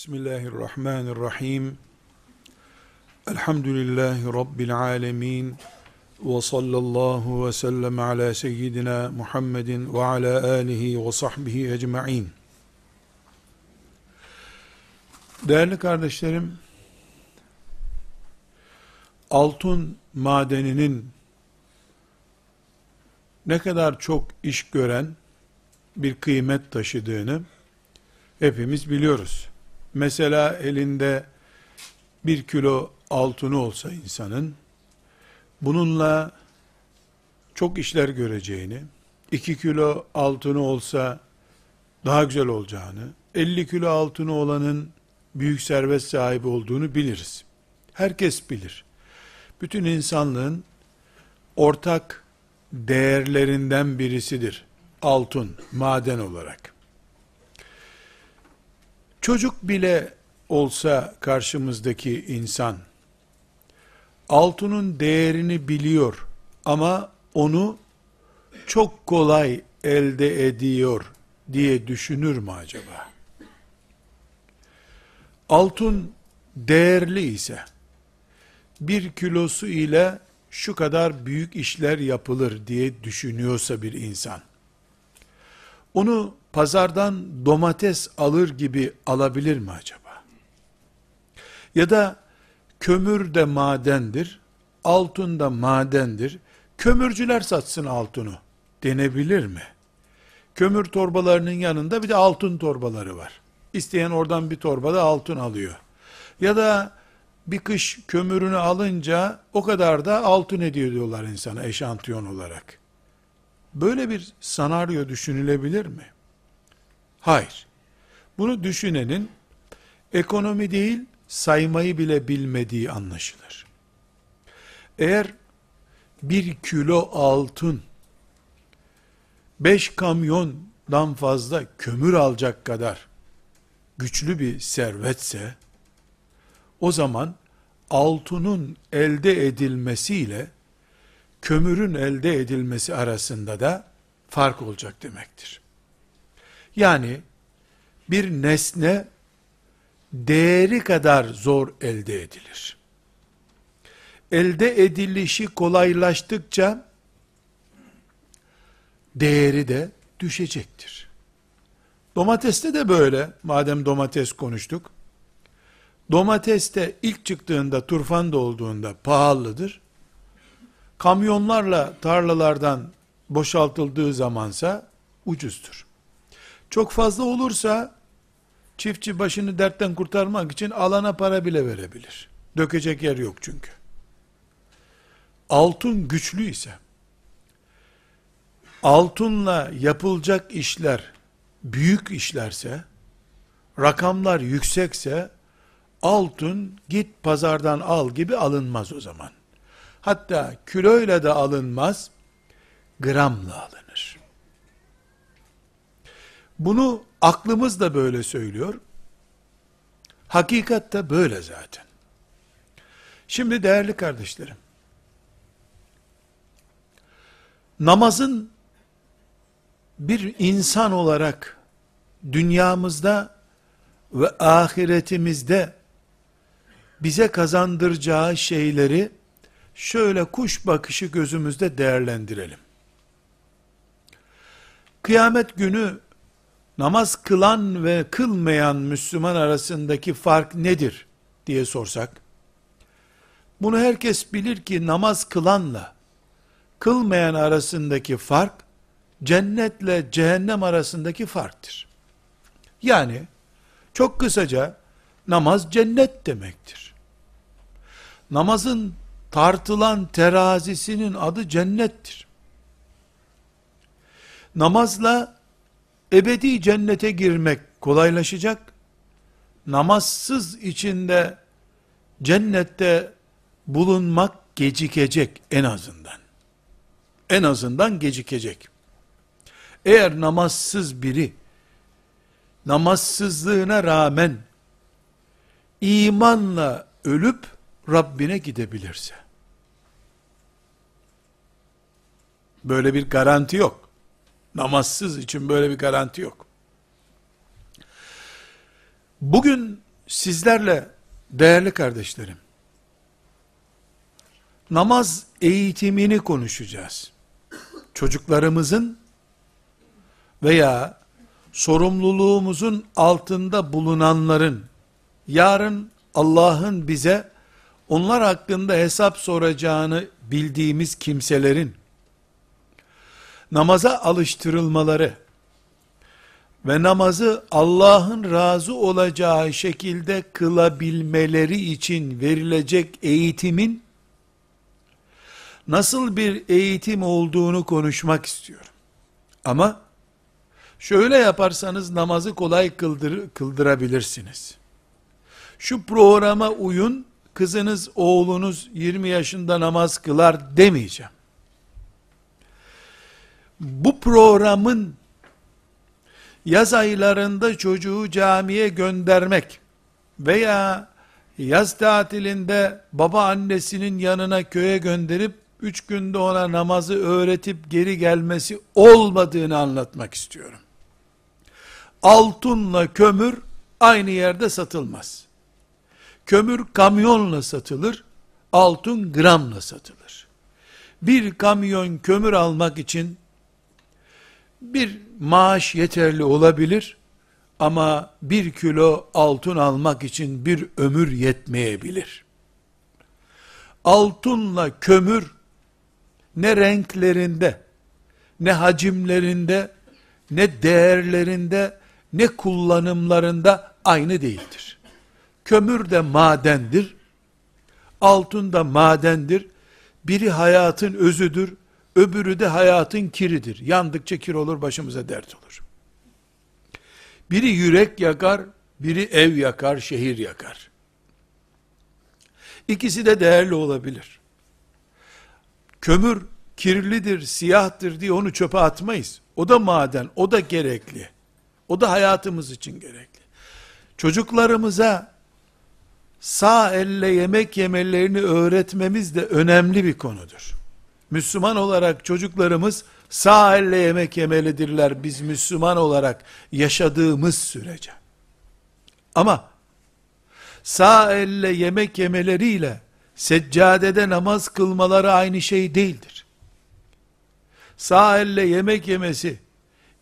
Bismillahirrahmanirrahim. Elhamdülillahi Rabbil alemin. Ve sallallahu ve sellem ala seyyidina Muhammedin ve ala alihi ve sahbihi ecma'in. Değerli kardeşlerim, altın madeninin ne kadar çok iş gören bir kıymet taşıdığını hepimiz biliyoruz. Mesela elinde bir kilo altını olsa insanın, bununla çok işler göreceğini, iki kilo altını olsa daha güzel olacağını, 50 kilo altını olanın büyük servet sahibi olduğunu biliriz. Herkes bilir. Bütün insanlığın ortak değerlerinden birisidir. Altın, maden olarak. Çocuk bile olsa karşımızdaki insan, altının değerini biliyor ama onu çok kolay elde ediyor diye düşünür mü acaba? Altın değerli ise, bir kilosu ile şu kadar büyük işler yapılır diye düşünüyorsa bir insan, onu pazardan domates alır gibi alabilir mi acaba? Ya da kömür de madendir, altın da madendir, kömürcüler satsın altını denebilir mi? Kömür torbalarının yanında bir de altın torbaları var. İsteyen oradan bir torbada altın alıyor. Ya da bir kış kömürünü alınca o kadar da altın ediyor diyorlar insana eşantiyon olarak. Böyle bir senaryo düşünülebilir mi? Hayır. Bunu düşünenin ekonomi değil saymayı bile bilmediği anlaşılır. Eğer bir kilo altın beş kamyondan fazla kömür alacak kadar güçlü bir servetse o zaman altının elde edilmesiyle kömürün elde edilmesi arasında da fark olacak demektir. Yani bir nesne değeri kadar zor elde edilir. Elde edilişi kolaylaştıkça değeri de düşecektir. Domateste de böyle, madem domates konuştuk. Domates de ilk çıktığında, turfanda olduğunda pahalıdır. Kamyonlarla tarlalardan boşaltıldığı zamansa ucuzdur. Çok fazla olursa çiftçi başını dertten kurtarmak için alana para bile verebilir. Dökecek yer yok çünkü. Altın güçlü ise altınla yapılacak işler büyük işlerse rakamlar yüksekse altın git pazardan al gibi alınmaz o zaman. Hatta kiloyla da alınmaz, gramla alınır. Bunu aklımız da böyle söylüyor. Hakikat da böyle zaten. Şimdi değerli kardeşlerim, namazın bir insan olarak dünyamızda ve ahiretimizde bize kazandıracağı şeyleri şöyle kuş bakışı gözümüzde değerlendirelim. Kıyamet günü namaz kılan ve kılmayan Müslüman arasındaki fark nedir diye sorsak, bunu herkes bilir ki namaz kılanla kılmayan arasındaki fark, cennetle cehennem arasındaki farktır. Yani, çok kısaca, namaz cennet demektir. Namazın tartılan terazisinin adı cennettir. Namazla ebedi cennete girmek kolaylaşacak. Namazsız içinde cennette bulunmak gecikecek en azından. En azından gecikecek. Eğer namazsız biri namazsızlığına rağmen imanla ölüp Rabbine gidebilirse. Böyle bir garanti yok. Namazsız için böyle bir garanti yok. Bugün sizlerle değerli kardeşlerim, namaz eğitimini konuşacağız. Çocuklarımızın veya sorumluluğumuzun altında bulunanların yarın Allah'ın bize onlar hakkında hesap soracağını bildiğimiz kimselerin namaza alıştırılmaları ve namazı Allah'ın razı olacağı şekilde kılabilmeleri için verilecek eğitimin nasıl bir eğitim olduğunu konuşmak istiyorum. Ama şöyle yaparsanız namazı kolay kıldır, kıldırabilirsiniz. Şu programa uyun, kızınız, oğlunuz 20 yaşında namaz kılar demeyeceğim. Bu programın yaz aylarında çocuğu camiye göndermek veya yaz tatilinde baba annesinin yanına köye gönderip üç günde ona namazı öğretip geri gelmesi olmadığını anlatmak istiyorum. Altınla kömür aynı yerde satılmaz. Kömür kamyonla satılır, altın gramla satılır. Bir kamyon kömür almak için bir maaş yeterli olabilir ama bir kilo altın almak için bir ömür yetmeyebilir. Altınla kömür ne renklerinde, ne hacimlerinde, ne değerlerinde, ne kullanımlarında aynı değildir. Kömür de madendir, altın da madendir. Biri hayatın özüdür, öbürü de hayatın kiridir. Yandıkça kir olur, başımıza dert olur. Biri yürek yakar, biri ev yakar, şehir yakar. İkisi de değerli olabilir. Kömür kirlidir, siyahtır diye onu çöpe atmayız. O da maden, o da gerekli. O da hayatımız için gerekli. Çocuklarımıza sağ elle yemek yemelerini öğretmemiz de önemli bir konudur. Müslüman olarak çocuklarımız sağ elle yemek yemelidirler biz Müslüman olarak yaşadığımız sürece. Ama sağ elle yemek yemeleriyle seccadede namaz kılmaları aynı şey değildir. Sağ elle yemek yemesi,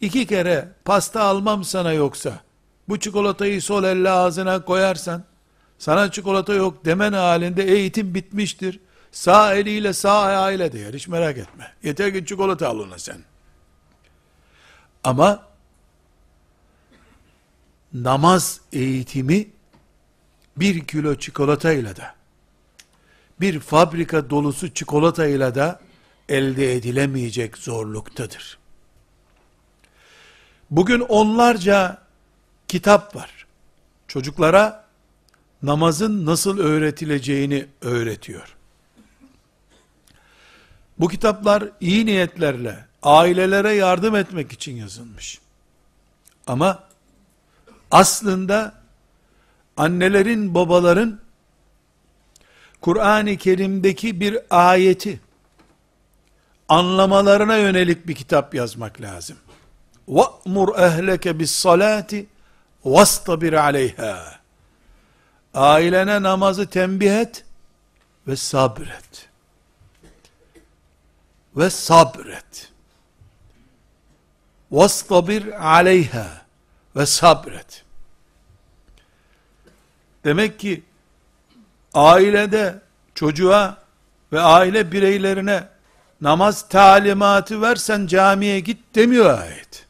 iki kere pasta almam sana yoksa, bu çikolatayı sol elle ağzına koyarsan, sana çikolata yok demen halinde eğitim bitmiştir. Sağ eliyle sağ ayağıyla de yer hiç merak etme. Yeter ki çikolata al ona sen. Ama namaz eğitimi bir kilo çikolatayla da bir fabrika dolusu çikolatayla da elde edilemeyecek zorluktadır. Bugün onlarca kitap var. Çocuklara namazın nasıl öğretileceğini öğretiyor. Bu kitaplar iyi niyetlerle ailelere yardım etmek için yazılmış. Ama aslında annelerin, babaların Kur'an-ı Kerim'deki bir ayeti anlamalarına yönelik bir kitap yazmak lazım. وَأْمُرْ اَهْلَكَ بِالصَّلَاةِ وَاسْتَبِرْ عَلَيْهَا Ailene namazı tembih et ve sabret. ve sabret. Vastabir aleyha ve sabret. Demek ki ailede çocuğa ve aile bireylerine namaz talimatı versen camiye git demiyor ayet.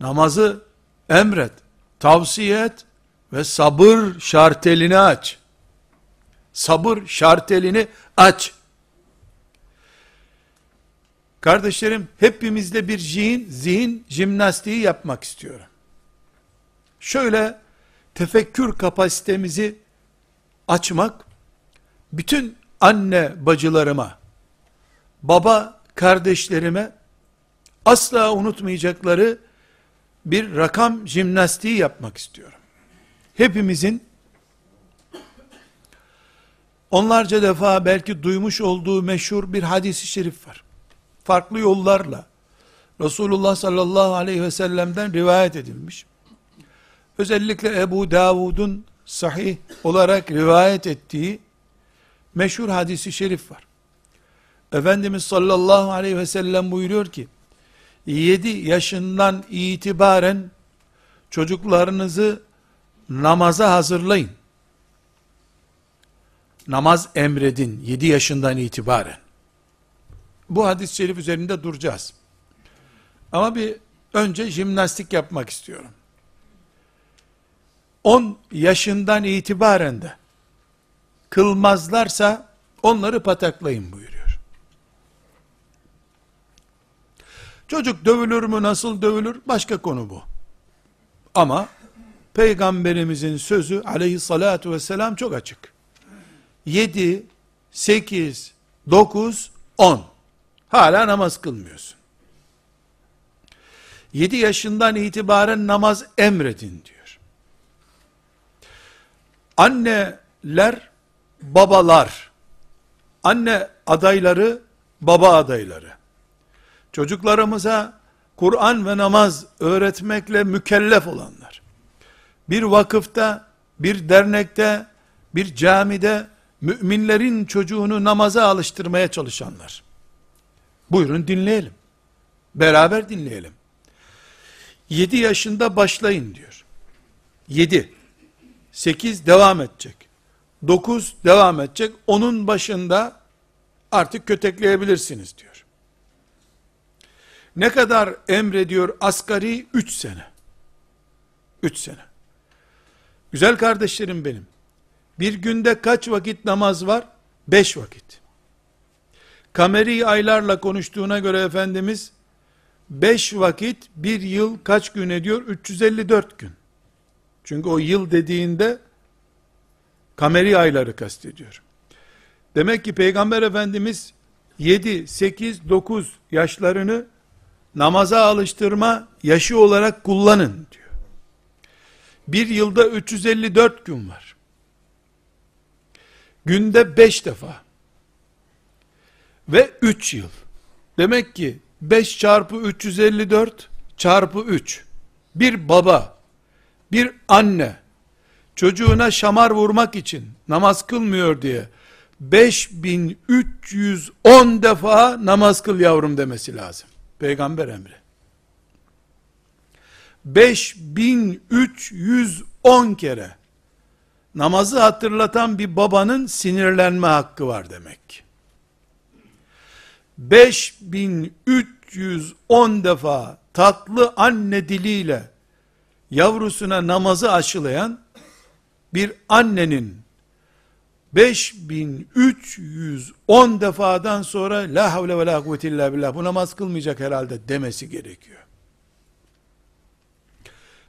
Namazı emret, tavsiye et ve sabır şartelini aç. Sabır şartelini aç. Kardeşlerim hepimizde bir zihin, zihin jimnastiği yapmak istiyorum. Şöyle tefekkür kapasitemizi açmak, bütün anne bacılarıma, baba kardeşlerime asla unutmayacakları bir rakam jimnastiği yapmak istiyorum. Hepimizin onlarca defa belki duymuş olduğu meşhur bir hadisi şerif var. Farklı yollarla Resulullah sallallahu aleyhi ve sellem'den rivayet edilmiş. özellikle Ebu Davud'un sahih olarak rivayet ettiği meşhur hadisi şerif var. Efendimiz sallallahu aleyhi ve sellem buyuruyor ki, 7 yaşından itibaren çocuklarınızı namaza hazırlayın. Namaz emredin 7 yaşından itibaren. Bu hadis-i şerif üzerinde duracağız. Ama bir önce jimnastik yapmak istiyorum. 10 yaşından itibaren de kılmazlarsa onları pataklayın buyuruyor. Çocuk dövülür mü nasıl dövülür başka konu bu. Ama peygamberimizin sözü aleyhissalatu vesselam çok açık. 7, 8, 9, 10. Hala namaz kılmıyorsun. 7 yaşından itibaren namaz emredin diyor. Anneler, babalar, anne adayları, baba adayları, çocuklarımıza Kur'an ve namaz öğretmekle mükellef olanlar, bir vakıfta, bir dernekte, bir camide, müminlerin çocuğunu namaza alıştırmaya çalışanlar. Buyurun dinleyelim. Beraber dinleyelim. 7 yaşında başlayın diyor. 7. 8 devam edecek. 9 devam edecek. Onun başında artık kötekleyebilirsiniz diyor. Ne kadar emrediyor asgari? 3 sene. 3 sene. Güzel kardeşlerim benim. Bir günde kaç vakit namaz var? 5 vakit. Kameri aylarla konuştuğuna göre Efendimiz 5 vakit bir yıl kaç gün ediyor? 354 gün. Çünkü o yıl dediğinde kameri ayları kastediyor. Demek ki Peygamber Efendimiz 7, 8, 9 yaşlarını namaza alıştırma yaşı olarak kullanın diyor. Bir yılda 354 gün var. Günde 5 defa. Ve 3 yıl. Demek ki 5 çarpı 354 çarpı 3. Bir baba, bir anne, çocuğuna şamar vurmak için namaz kılmıyor diye 5310 defa namaz kıl yavrum demesi lazım. Peygamber emri. 5310 kere namazı hatırlatan bir babanın sinirlenme hakkı var demek ki. 5310 defa tatlı anne diliyle yavrusuna namazı aşılayan bir annenin 5310 defadan sonra la havle ve la kuvvete illa billah bu namaz kılmayacak herhalde demesi gerekiyor.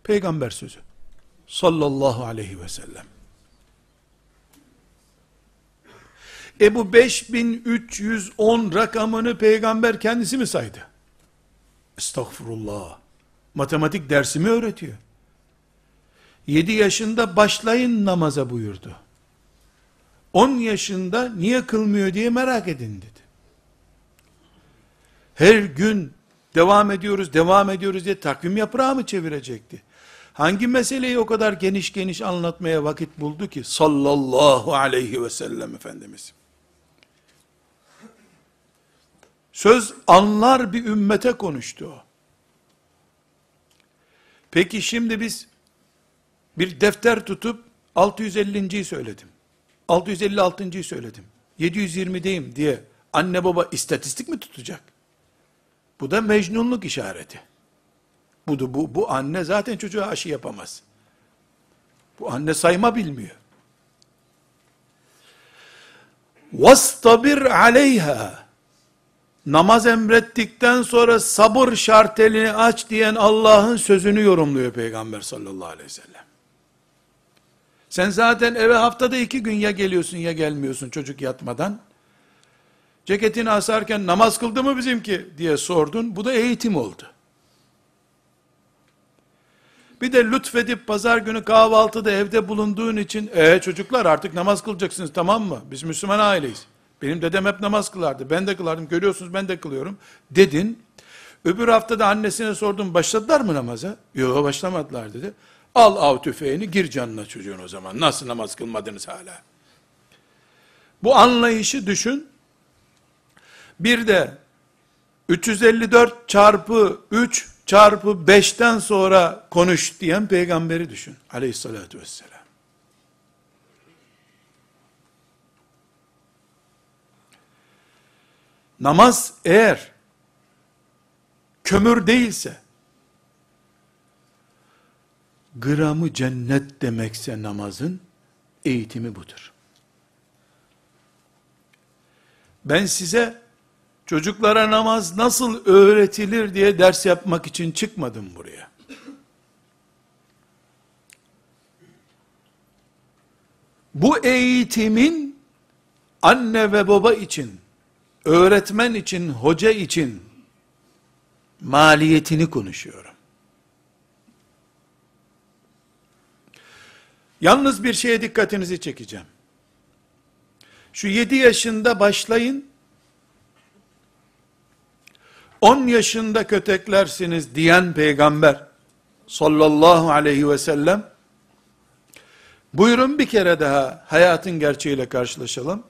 Peygamber sözü sallallahu aleyhi ve sellem. E bu 5310 rakamını peygamber kendisi mi saydı? Estağfurullah. Matematik dersimi öğretiyor. 7 yaşında başlayın namaza buyurdu. 10 yaşında niye kılmıyor diye merak edin dedi. Her gün devam ediyoruz, devam ediyoruz diye takvim yaprağı mı çevirecekti? Hangi meseleyi o kadar geniş geniş anlatmaya vakit buldu ki? Sallallahu aleyhi ve sellem Efendimiz. Söz anlar bir ümmete konuştu o. Peki şimdi biz bir defter tutup 650.yi söyledim. 656.yı söyledim. 720'deyim diye anne baba istatistik mi tutacak? Bu da mecnunluk işareti. Bu, da, bu, bu anne zaten çocuğa aşı yapamaz. Bu anne sayma bilmiyor. وَاسْتَبِرْ عَلَيْهَا Namaz emrettikten sonra sabır şartelini aç diyen Allah'ın sözünü yorumluyor Peygamber sallallahu aleyhi ve sellem. Sen zaten eve haftada iki gün ya geliyorsun ya gelmiyorsun çocuk yatmadan. Ceketini asarken namaz kıldı mı bizimki diye sordun. Bu da eğitim oldu. Bir de lütfedip pazar günü kahvaltıda evde bulunduğun için, e çocuklar artık namaz kılacaksınız tamam mı? Biz Müslüman aileyiz. Benim dedem hep namaz kılardı. Ben de kılardım. Görüyorsunuz ben de kılıyorum. Dedin. Öbür hafta da annesine sordum başladılar mı namaza? Yok başlamadılar dedi. Al av tüfeğini gir canına çocuğun o zaman. Nasıl namaz kılmadınız hala? Bu anlayışı düşün. Bir de 354 çarpı 3 çarpı 5'ten sonra konuş diyen peygamberi düşün. Aleyhissalatü vesselam. Namaz eğer kömür değilse, gramı cennet demekse namazın, eğitimi budur. Ben size çocuklara namaz nasıl öğretilir diye ders yapmak için çıkmadım buraya. Bu eğitimin anne ve baba için, öğretmen için, hoca için maliyetini konuşuyorum. Yalnız bir şeye dikkatinizi çekeceğim. Şu 7 yaşında başlayın, 10 yaşında köteklersiniz diyen peygamber sallallahu aleyhi ve sellem buyurun bir kere daha hayatın gerçeğiyle karşılaşalım.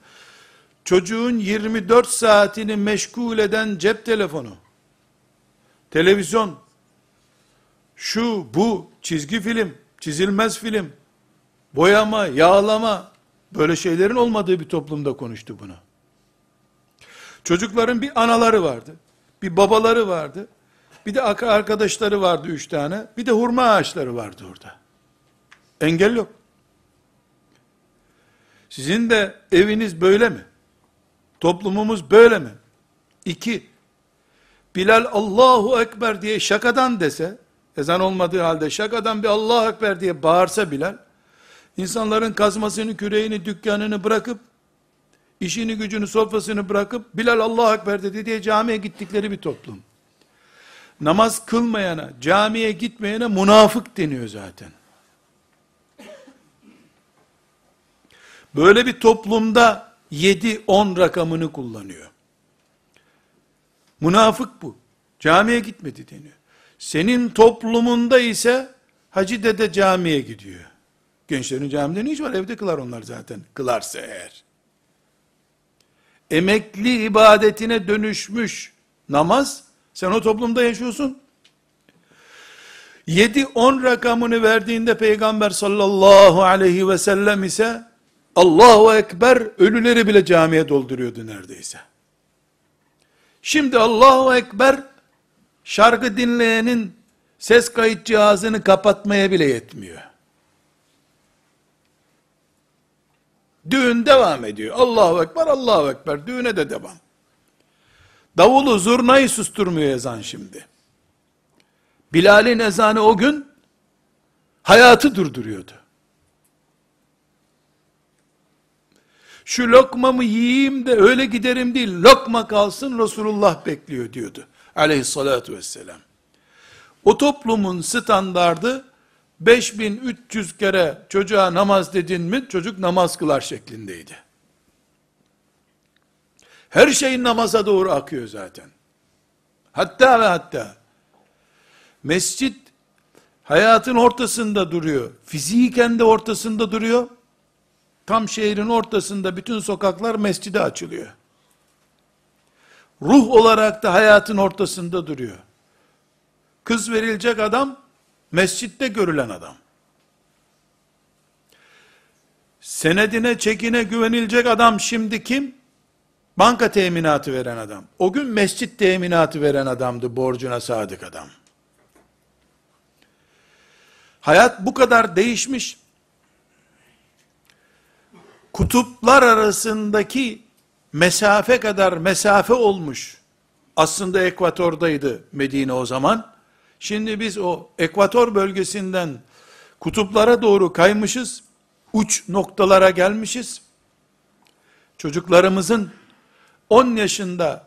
Çocuğun 24 saatini meşgul eden cep telefonu, televizyon, şu, bu, çizgi film, çizilmez film, boyama, yağlama, böyle şeylerin olmadığı bir toplumda konuştu bunu. Çocukların bir anaları vardı. Bir babaları vardı. Bir de arkadaşları vardı üç tane. Bir de hurma ağaçları vardı orada. Engel yok. Sizin de eviniz böyle mi? Toplumumuz böyle mi? İki, Bilal Allahu Ekber diye şakadan dese, ezan olmadığı halde şakadan bir Allahu Ekber diye bağırsa Bilal, insanların kazmasını, küreğini, dükkanını bırakıp, işini gücünü sofrasını bırakıp Bilal Allah Ekber dedi diye camiye gittikleri bir toplum. Namaz kılmayana, camiye gitmeyene münafık deniyor zaten. Böyle bir toplumda 7-10 rakamını kullanıyor. Münafık bu. Camiye gitmedi deniyor. Senin toplumunda ise Hacı dede camiye gidiyor. Gençlerin camide ne iş var? Evde kılar onlar zaten. Kılarsa eğer emekli ibadetine dönüşmüş namaz, sen o toplumda yaşıyorsun. 7-10 rakamını verdiğinde Peygamber sallallahu aleyhi ve sellem ise Allahu Ekber ölüleri bile camiye dolduruyordu neredeyse. Şimdi Allahu Ekber şarkı dinleyenin ses kayıt cihazını kapatmaya bile yetmiyor. Düğün devam ediyor. Allahu Ekber, Allahu Ekber. Düğüne de devam. Davulu zurnayı susturmuyor ezan şimdi. Bilal'in ezanı o gün hayatı durduruyordu. Şu lokmamı yiyeyim de öyle giderim değil, lokma kalsın Resulullah bekliyor diyordu. Aleyhissalatu vesselam. O toplumun standardı 5300 kere çocuğa namaz dedin mi çocuk namaz kılar şeklindeydi. Her şey namaza doğru akıyor zaten. Hatta ve hatta mescit hayatın ortasında duruyor. Fiziken de ortasında duruyor. Tam şehrin ortasında bütün sokaklar mescide açılıyor. Ruh olarak da hayatın ortasında duruyor. Kız verilecek adam Mescitte görülen adam. Senedine, çekine güvenilecek adam şimdi kim? Banka teminatı veren adam. O gün mescit teminatı veren adamdı, borcuna sadık adam. Hayat bu kadar değişmiş. Kutuplar arasındaki mesafe kadar mesafe olmuş. Aslında ekvatordaydı Medine o zaman. Şimdi biz o ekvator bölgesinden kutuplara doğru kaymışız. Uç noktalara gelmişiz. Çocuklarımızın 10 yaşında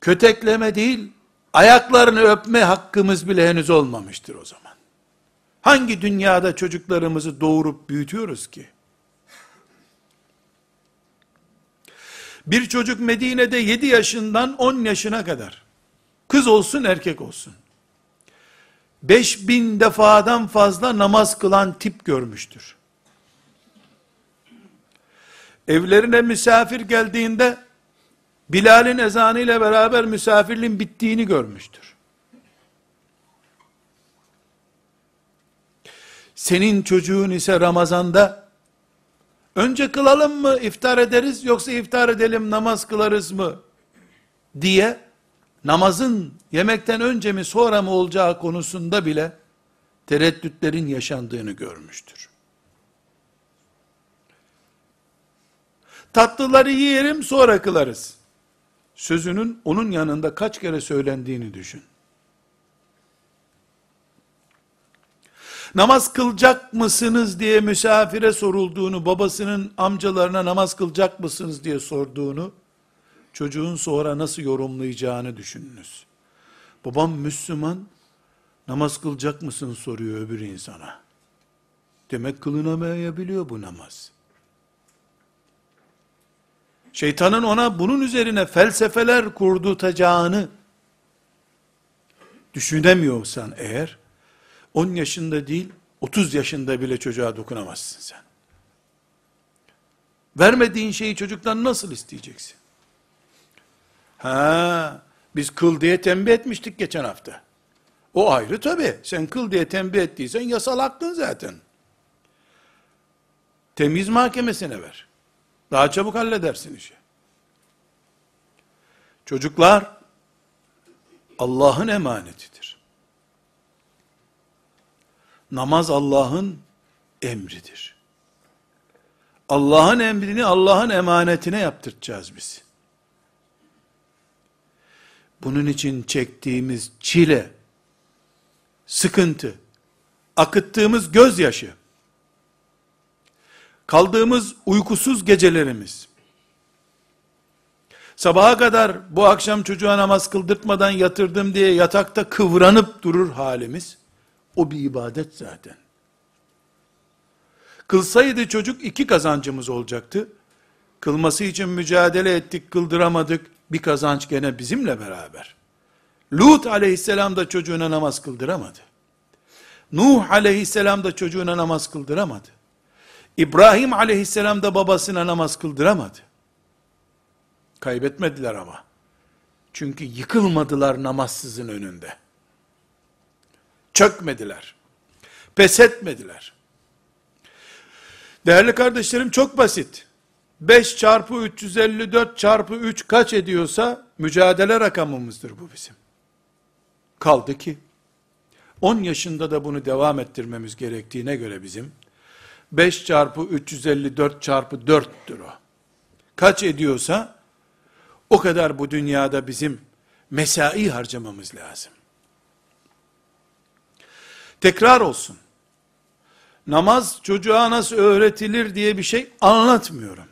kötekleme değil, ayaklarını öpme hakkımız bile henüz olmamıştır o zaman. Hangi dünyada çocuklarımızı doğurup büyütüyoruz ki? Bir çocuk Medine'de 7 yaşından 10 yaşına kadar, kız olsun erkek olsun, 5000 defadan fazla namaz kılan tip görmüştür. Evlerine misafir geldiğinde Bilal'in ezanı ile beraber misafirliğin bittiğini görmüştür. Senin çocuğun ise Ramazan'da önce kılalım mı iftar ederiz yoksa iftar edelim namaz kılarız mı diye namazın yemekten önce mi sonra mı olacağı konusunda bile tereddütlerin yaşandığını görmüştür. Tatlıları yiyelim sonra kılarız. Sözünün onun yanında kaç kere söylendiğini düşün. Namaz kılacak mısınız diye misafire sorulduğunu, babasının amcalarına namaz kılacak mısınız diye sorduğunu, çocuğun sonra nasıl yorumlayacağını düşününüz. Babam Müslüman, namaz kılacak mısın soruyor öbür insana. Demek kılınamayabiliyor bu namaz. Şeytanın ona bunun üzerine felsefeler kurdurtacağını düşünemiyorsan eğer, 10 yaşında değil, 30 yaşında bile çocuğa dokunamazsın sen. Vermediğin şeyi çocuktan nasıl isteyeceksin? Ha, biz kıl diye tembih etmiştik geçen hafta. O ayrı tabi. Sen kıl diye tembih ettiysen yasal hakkın zaten. Temiz mahkemesine ver. Daha çabuk halledersin işi. Çocuklar Allah'ın emanetidir. Namaz Allah'ın emridir. Allah'ın emrini Allah'ın emanetine yaptıracağız biz. Bunun için çektiğimiz çile, sıkıntı, akıttığımız gözyaşı, kaldığımız uykusuz gecelerimiz, sabaha kadar bu akşam çocuğa namaz kıldırtmadan yatırdım diye yatakta kıvranıp durur halimiz, o bir ibadet zaten. Kılsaydı çocuk iki kazancımız olacaktı. Kılması için mücadele ettik, kıldıramadık. Bir kazanç gene bizimle beraber. Lut aleyhisselam da çocuğuna namaz kıldıramadı. Nuh aleyhisselam da çocuğuna namaz kıldıramadı. İbrahim aleyhisselam da babasına namaz kıldıramadı. Kaybetmediler ama. Çünkü yıkılmadılar namazsızın önünde. Çökmediler. Pes etmediler. Değerli kardeşlerim çok basit. 5 çarpı 354 çarpı 3 kaç ediyorsa mücadele rakamımızdır bu bizim. Kaldı ki 10 yaşında da bunu devam ettirmemiz gerektiğine göre bizim 5 çarpı 354 çarpı 4'tür o. Kaç ediyorsa o kadar bu dünyada bizim mesai harcamamız lazım. Tekrar olsun. Namaz çocuğa nasıl öğretilir diye bir şey anlatmıyorum.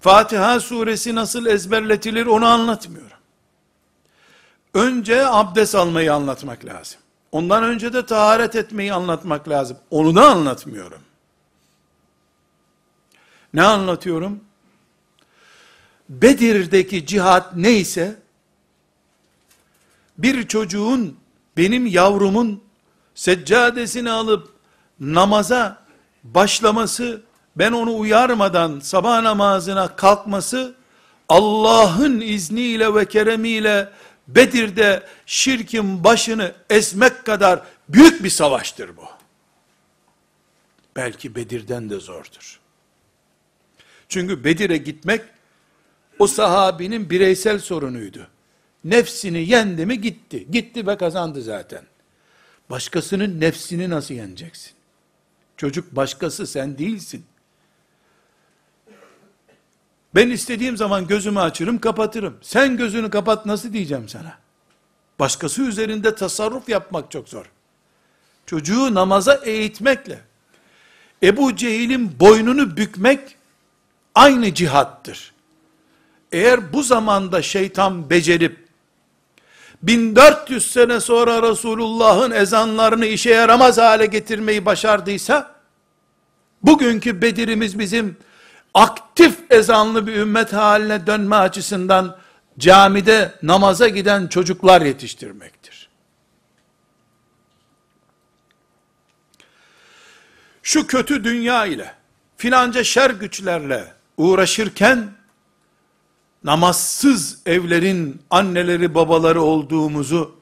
Fatiha suresi nasıl ezberletilir onu anlatmıyorum. Önce abdest almayı anlatmak lazım. Ondan önce de taharet etmeyi anlatmak lazım. Onu da anlatmıyorum. Ne anlatıyorum? Bedir'deki cihat neyse, bir çocuğun, benim yavrumun seccadesini alıp namaza başlaması, ben onu uyarmadan sabah namazına kalkması, Allah'ın izniyle ve keremiyle Bedir'de şirkin başını esmek kadar büyük bir savaştır bu. Belki Bedir'den de zordur. Çünkü Bedir'e gitmek o sahabinin bireysel sorunuydu. Nefsini yendi mi gitti. Gitti ve kazandı zaten. Başkasının nefsini nasıl yeneceksin? Çocuk başkası sen değilsin. Ben istediğim zaman gözümü açırım kapatırım. Sen gözünü kapat nasıl diyeceğim sana? Başkası üzerinde tasarruf yapmak çok zor. Çocuğu namaza eğitmekle, Ebu Cehil'in boynunu bükmek, aynı cihattır. Eğer bu zamanda şeytan becerip, 1400 sene sonra Resulullah'ın ezanlarını işe yaramaz hale getirmeyi başardıysa, bugünkü Bedir'imiz bizim, aktif ezanlı bir ümmet haline dönme açısından camide namaza giden çocuklar yetiştirmektir. Şu kötü dünya ile, filanca şer güçlerle uğraşırken, namazsız evlerin anneleri babaları olduğumuzu,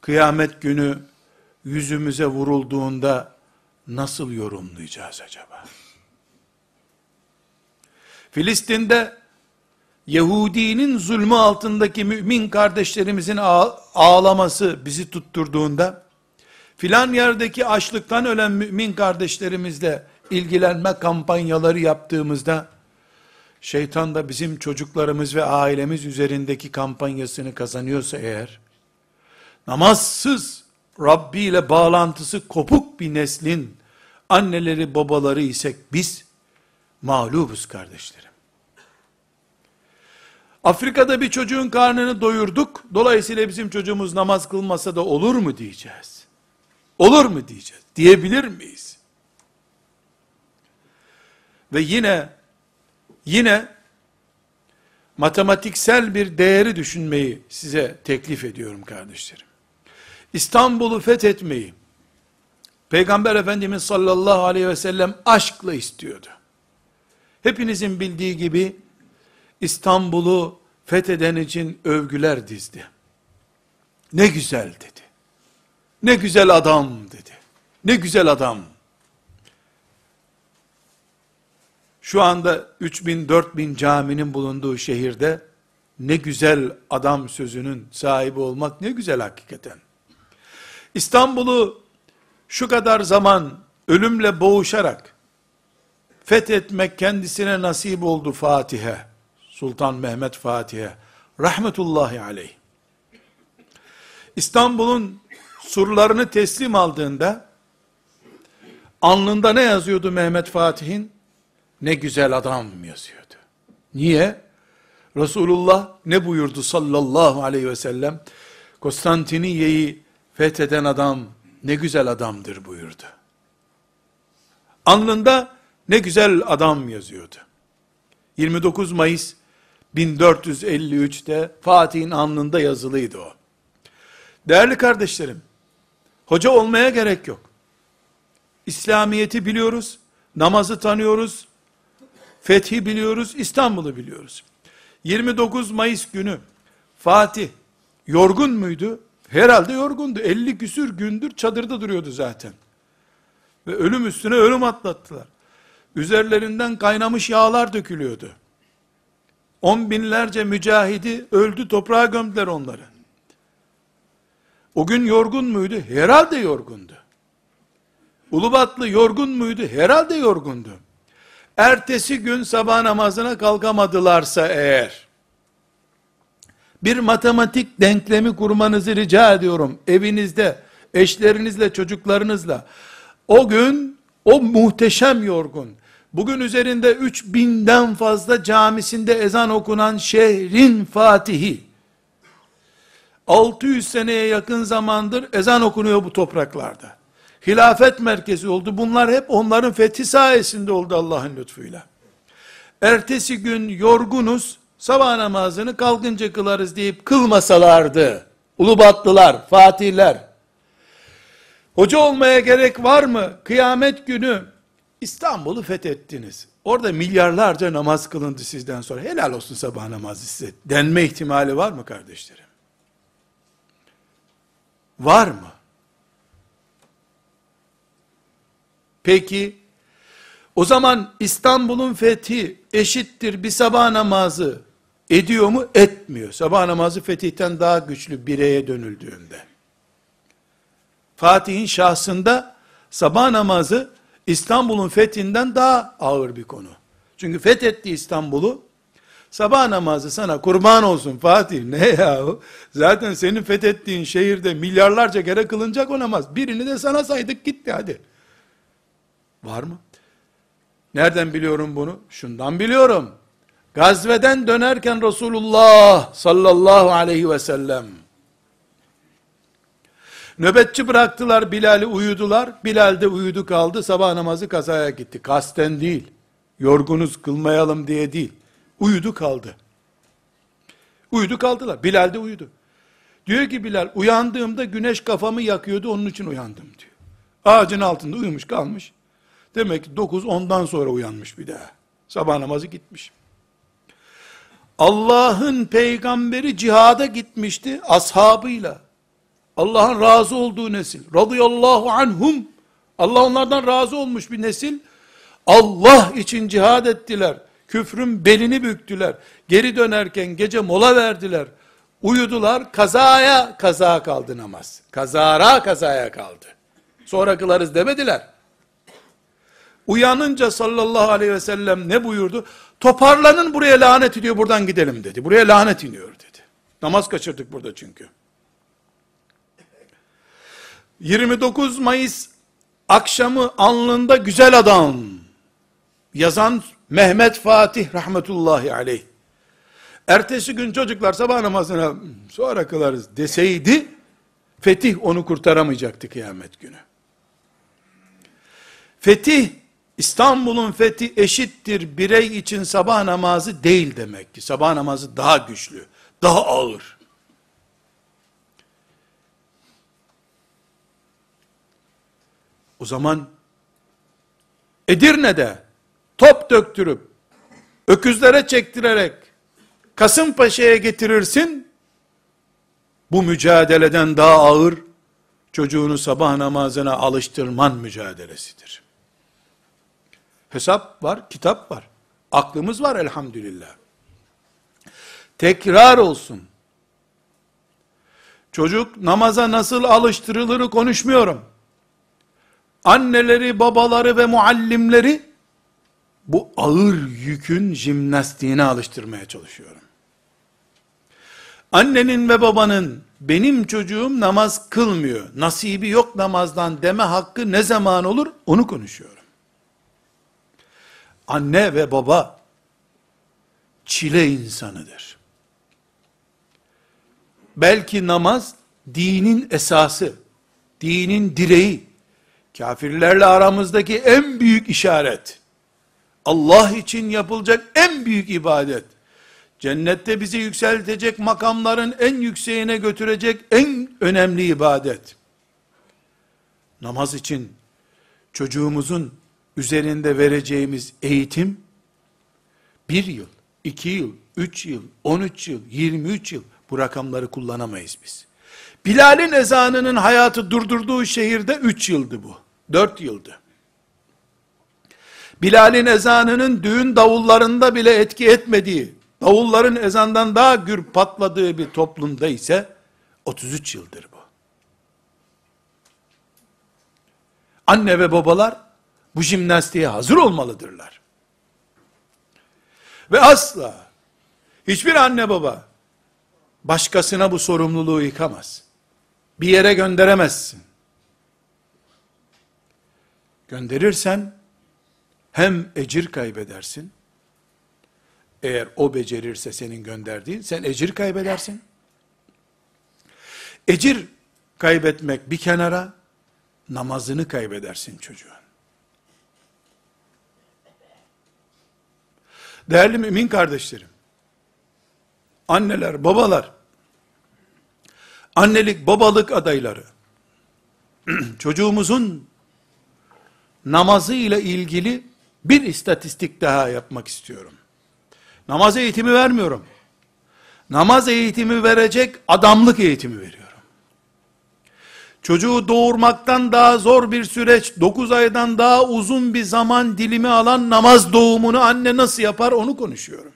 kıyamet günü yüzümüze vurulduğunda nasıl yorumlayacağız acaba? Filistin'de Yahudinin zulmü altındaki mümin kardeşlerimizin ağlaması bizi tutturduğunda, filan yerdeki açlıktan ölen mümin kardeşlerimizle ilgilenme kampanyaları yaptığımızda, şeytan da bizim çocuklarımız ve ailemiz üzerindeki kampanyasını kazanıyorsa eğer, namazsız, Rabbi ile bağlantısı kopuk bir neslin, anneleri babaları isek biz, mağlubuz kardeşlerim. Afrika'da bir çocuğun karnını doyurduk, dolayısıyla bizim çocuğumuz namaz kılmasa da olur mu diyeceğiz. Olur mu diyeceğiz, diyebilir miyiz? Ve yine, yine, matematiksel bir değeri düşünmeyi size teklif ediyorum kardeşlerim. İstanbul'u fethetmeyi, Peygamber Efendimiz sallallahu aleyhi ve sellem aşkla istiyordu. Hepinizin bildiği gibi, İstanbul'u fetheden için övgüler dizdi. Ne güzel dedi. Ne güzel adam dedi. Ne güzel adam. Şu anda 3000 4000 caminin bulunduğu şehirde ne güzel adam sözünün sahibi olmak ne güzel hakikaten. İstanbul'u şu kadar zaman ölümle boğuşarak fethetmek kendisine nasip oldu Fatih'e. Sultan Mehmet Fatih'e rahmetullahi aleyh. İstanbul'un surlarını teslim aldığında alnında ne yazıyordu Mehmet Fatih'in? Ne güzel adam yazıyordu. Niye? Resulullah ne buyurdu sallallahu aleyhi ve sellem? Konstantiniye'yi fetheden adam ne güzel adamdır buyurdu. Alnında ne güzel adam yazıyordu. 29 Mayıs 1453'te Fatih'in alnında yazılıydı o. Değerli kardeşlerim, hoca olmaya gerek yok. İslamiyet'i biliyoruz, namazı tanıyoruz, fethi biliyoruz, İstanbul'u biliyoruz. 29 Mayıs günü Fatih yorgun muydu? Herhalde yorgundu. 50 küsür gündür çadırda duruyordu zaten. Ve ölüm üstüne ölüm atlattılar. Üzerlerinden kaynamış yağlar dökülüyordu. On binlerce mücahidi öldü toprağa gömdüler onları. O gün yorgun muydu? Herhalde yorgundu. Ulubatlı yorgun muydu? Herhalde yorgundu. Ertesi gün sabah namazına kalkamadılarsa eğer, bir matematik denklemi kurmanızı rica ediyorum. Evinizde, eşlerinizle, çocuklarınızla. O gün, o muhteşem yorgun, bugün üzerinde 3000'den fazla camisinde ezan okunan şehrin fatihi, 600 seneye yakın zamandır ezan okunuyor bu topraklarda. Hilafet merkezi oldu. Bunlar hep onların fethi sayesinde oldu Allah'ın lütfuyla. Ertesi gün yorgunuz, sabah namazını kalkınca kılarız deyip kılmasalardı, Ulubatlılar, Fatihler, hoca olmaya gerek var mı? Kıyamet günü İstanbul'u fethettiniz. Orada milyarlarca namaz kılındı sizden sonra. Helal olsun sabah namazı size. Denme ihtimali var mı kardeşlerim? Var mı? Peki, o zaman İstanbul'un fethi eşittir bir sabah namazı ediyor mu? Etmiyor. Sabah namazı fetihten daha güçlü bireye dönüldüğünde. Fatih'in şahsında sabah namazı İstanbul'un fethinden daha ağır bir konu. Çünkü fethetti İstanbul'u. Sabah namazı sana kurban olsun Fatih. Ne yahu? Zaten senin fethettiğin şehirde milyarlarca kere kılınacak o namaz. Birini de sana saydık gitti hadi. Var mı? Nereden biliyorum bunu? Şundan biliyorum. Gazveden dönerken Resulullah sallallahu aleyhi ve sellem Nöbetçi bıraktılar Bilal'i uyudular. Bilal de uyudu kaldı. Sabah namazı kazaya gitti. Kasten değil. Yorgunuz kılmayalım diye değil. Uyudu kaldı. Uyudu kaldılar. Bilal de uyudu. Diyor ki Bilal uyandığımda güneş kafamı yakıyordu onun için uyandım diyor. Ağacın altında uyumuş kalmış. Demek ki 9 ondan sonra uyanmış bir daha. Sabah namazı gitmiş. Allah'ın peygamberi cihada gitmişti ashabıyla. Allah'ın razı olduğu nesil. Radıyallahu anhum. Allah onlardan razı olmuş bir nesil. Allah için cihad ettiler. Küfrün belini büktüler. Geri dönerken gece mola verdiler. Uyudular. Kazaya kaza kaldı namaz. Kazara kazaya kaldı. Sonra kılarız demediler. Uyanınca sallallahu aleyhi ve sellem ne buyurdu? Toparlanın buraya lanet ediyor buradan gidelim dedi. Buraya lanet iniyor dedi. Namaz kaçırdık burada çünkü. 29 Mayıs akşamı alnında güzel adam yazan Mehmet Fatih rahmetullahi aleyh. Ertesi gün çocuklar sabah namazına sonra kılarız deseydi fetih onu kurtaramayacaktı kıyamet günü. Fetih İstanbul'un fethi eşittir birey için sabah namazı değil demek ki. Sabah namazı daha güçlü, daha ağır. O zaman Edirne'de top döktürüp öküzlere çektirerek Kasımpaşa'ya getirirsin. Bu mücadeleden daha ağır çocuğunu sabah namazına alıştırman mücadelesidir. Hesap var, kitap var. Aklımız var elhamdülillah. Tekrar olsun. Çocuk namaza nasıl alıştırılır konuşmuyorum. Anneleri, babaları ve muallimleri bu ağır yükün jimnastiğine alıştırmaya çalışıyorum. Annenin ve babanın benim çocuğum namaz kılmıyor, nasibi yok namazdan deme hakkı ne zaman olur onu konuşuyorum. Anne ve baba çile insanıdır. Belki namaz dinin esası, dinin direği, kafirlerle aramızdaki en büyük işaret, Allah için yapılacak en büyük ibadet, cennette bizi yükseltecek makamların en yükseğine götürecek en önemli ibadet. Namaz için çocuğumuzun üzerinde vereceğimiz eğitim, bir yıl, iki yıl, üç yıl, on üç yıl, yirmi üç yıl, bu rakamları kullanamayız biz. Bilal'in ezanının hayatı durdurduğu şehirde üç yıldı bu. Dört yıldı. Bilal'in ezanının düğün davullarında bile etki etmediği, davulların ezandan daha gür patladığı bir toplumda ise 33 yıldır bu. Anne ve babalar bu jimnastiğe hazır olmalıdırlar. Ve asla hiçbir anne baba başkasına bu sorumluluğu yıkamaz. Bir yere gönderemezsin. Gönderirsen hem ecir kaybedersin. Eğer o becerirse senin gönderdiğin sen ecir kaybedersin. Ecir kaybetmek bir kenara namazını kaybedersin çocuğun. Değerli mümin kardeşlerim, anneler, babalar, annelik, babalık adayları, çocuğumuzun namazı ile ilgili bir istatistik daha yapmak istiyorum. Namaz eğitimi vermiyorum. Namaz eğitimi verecek adamlık eğitimi veriyorum. Çocuğu doğurmaktan daha zor bir süreç, 9 aydan daha uzun bir zaman dilimi alan namaz doğumunu anne nasıl yapar onu konuşuyorum.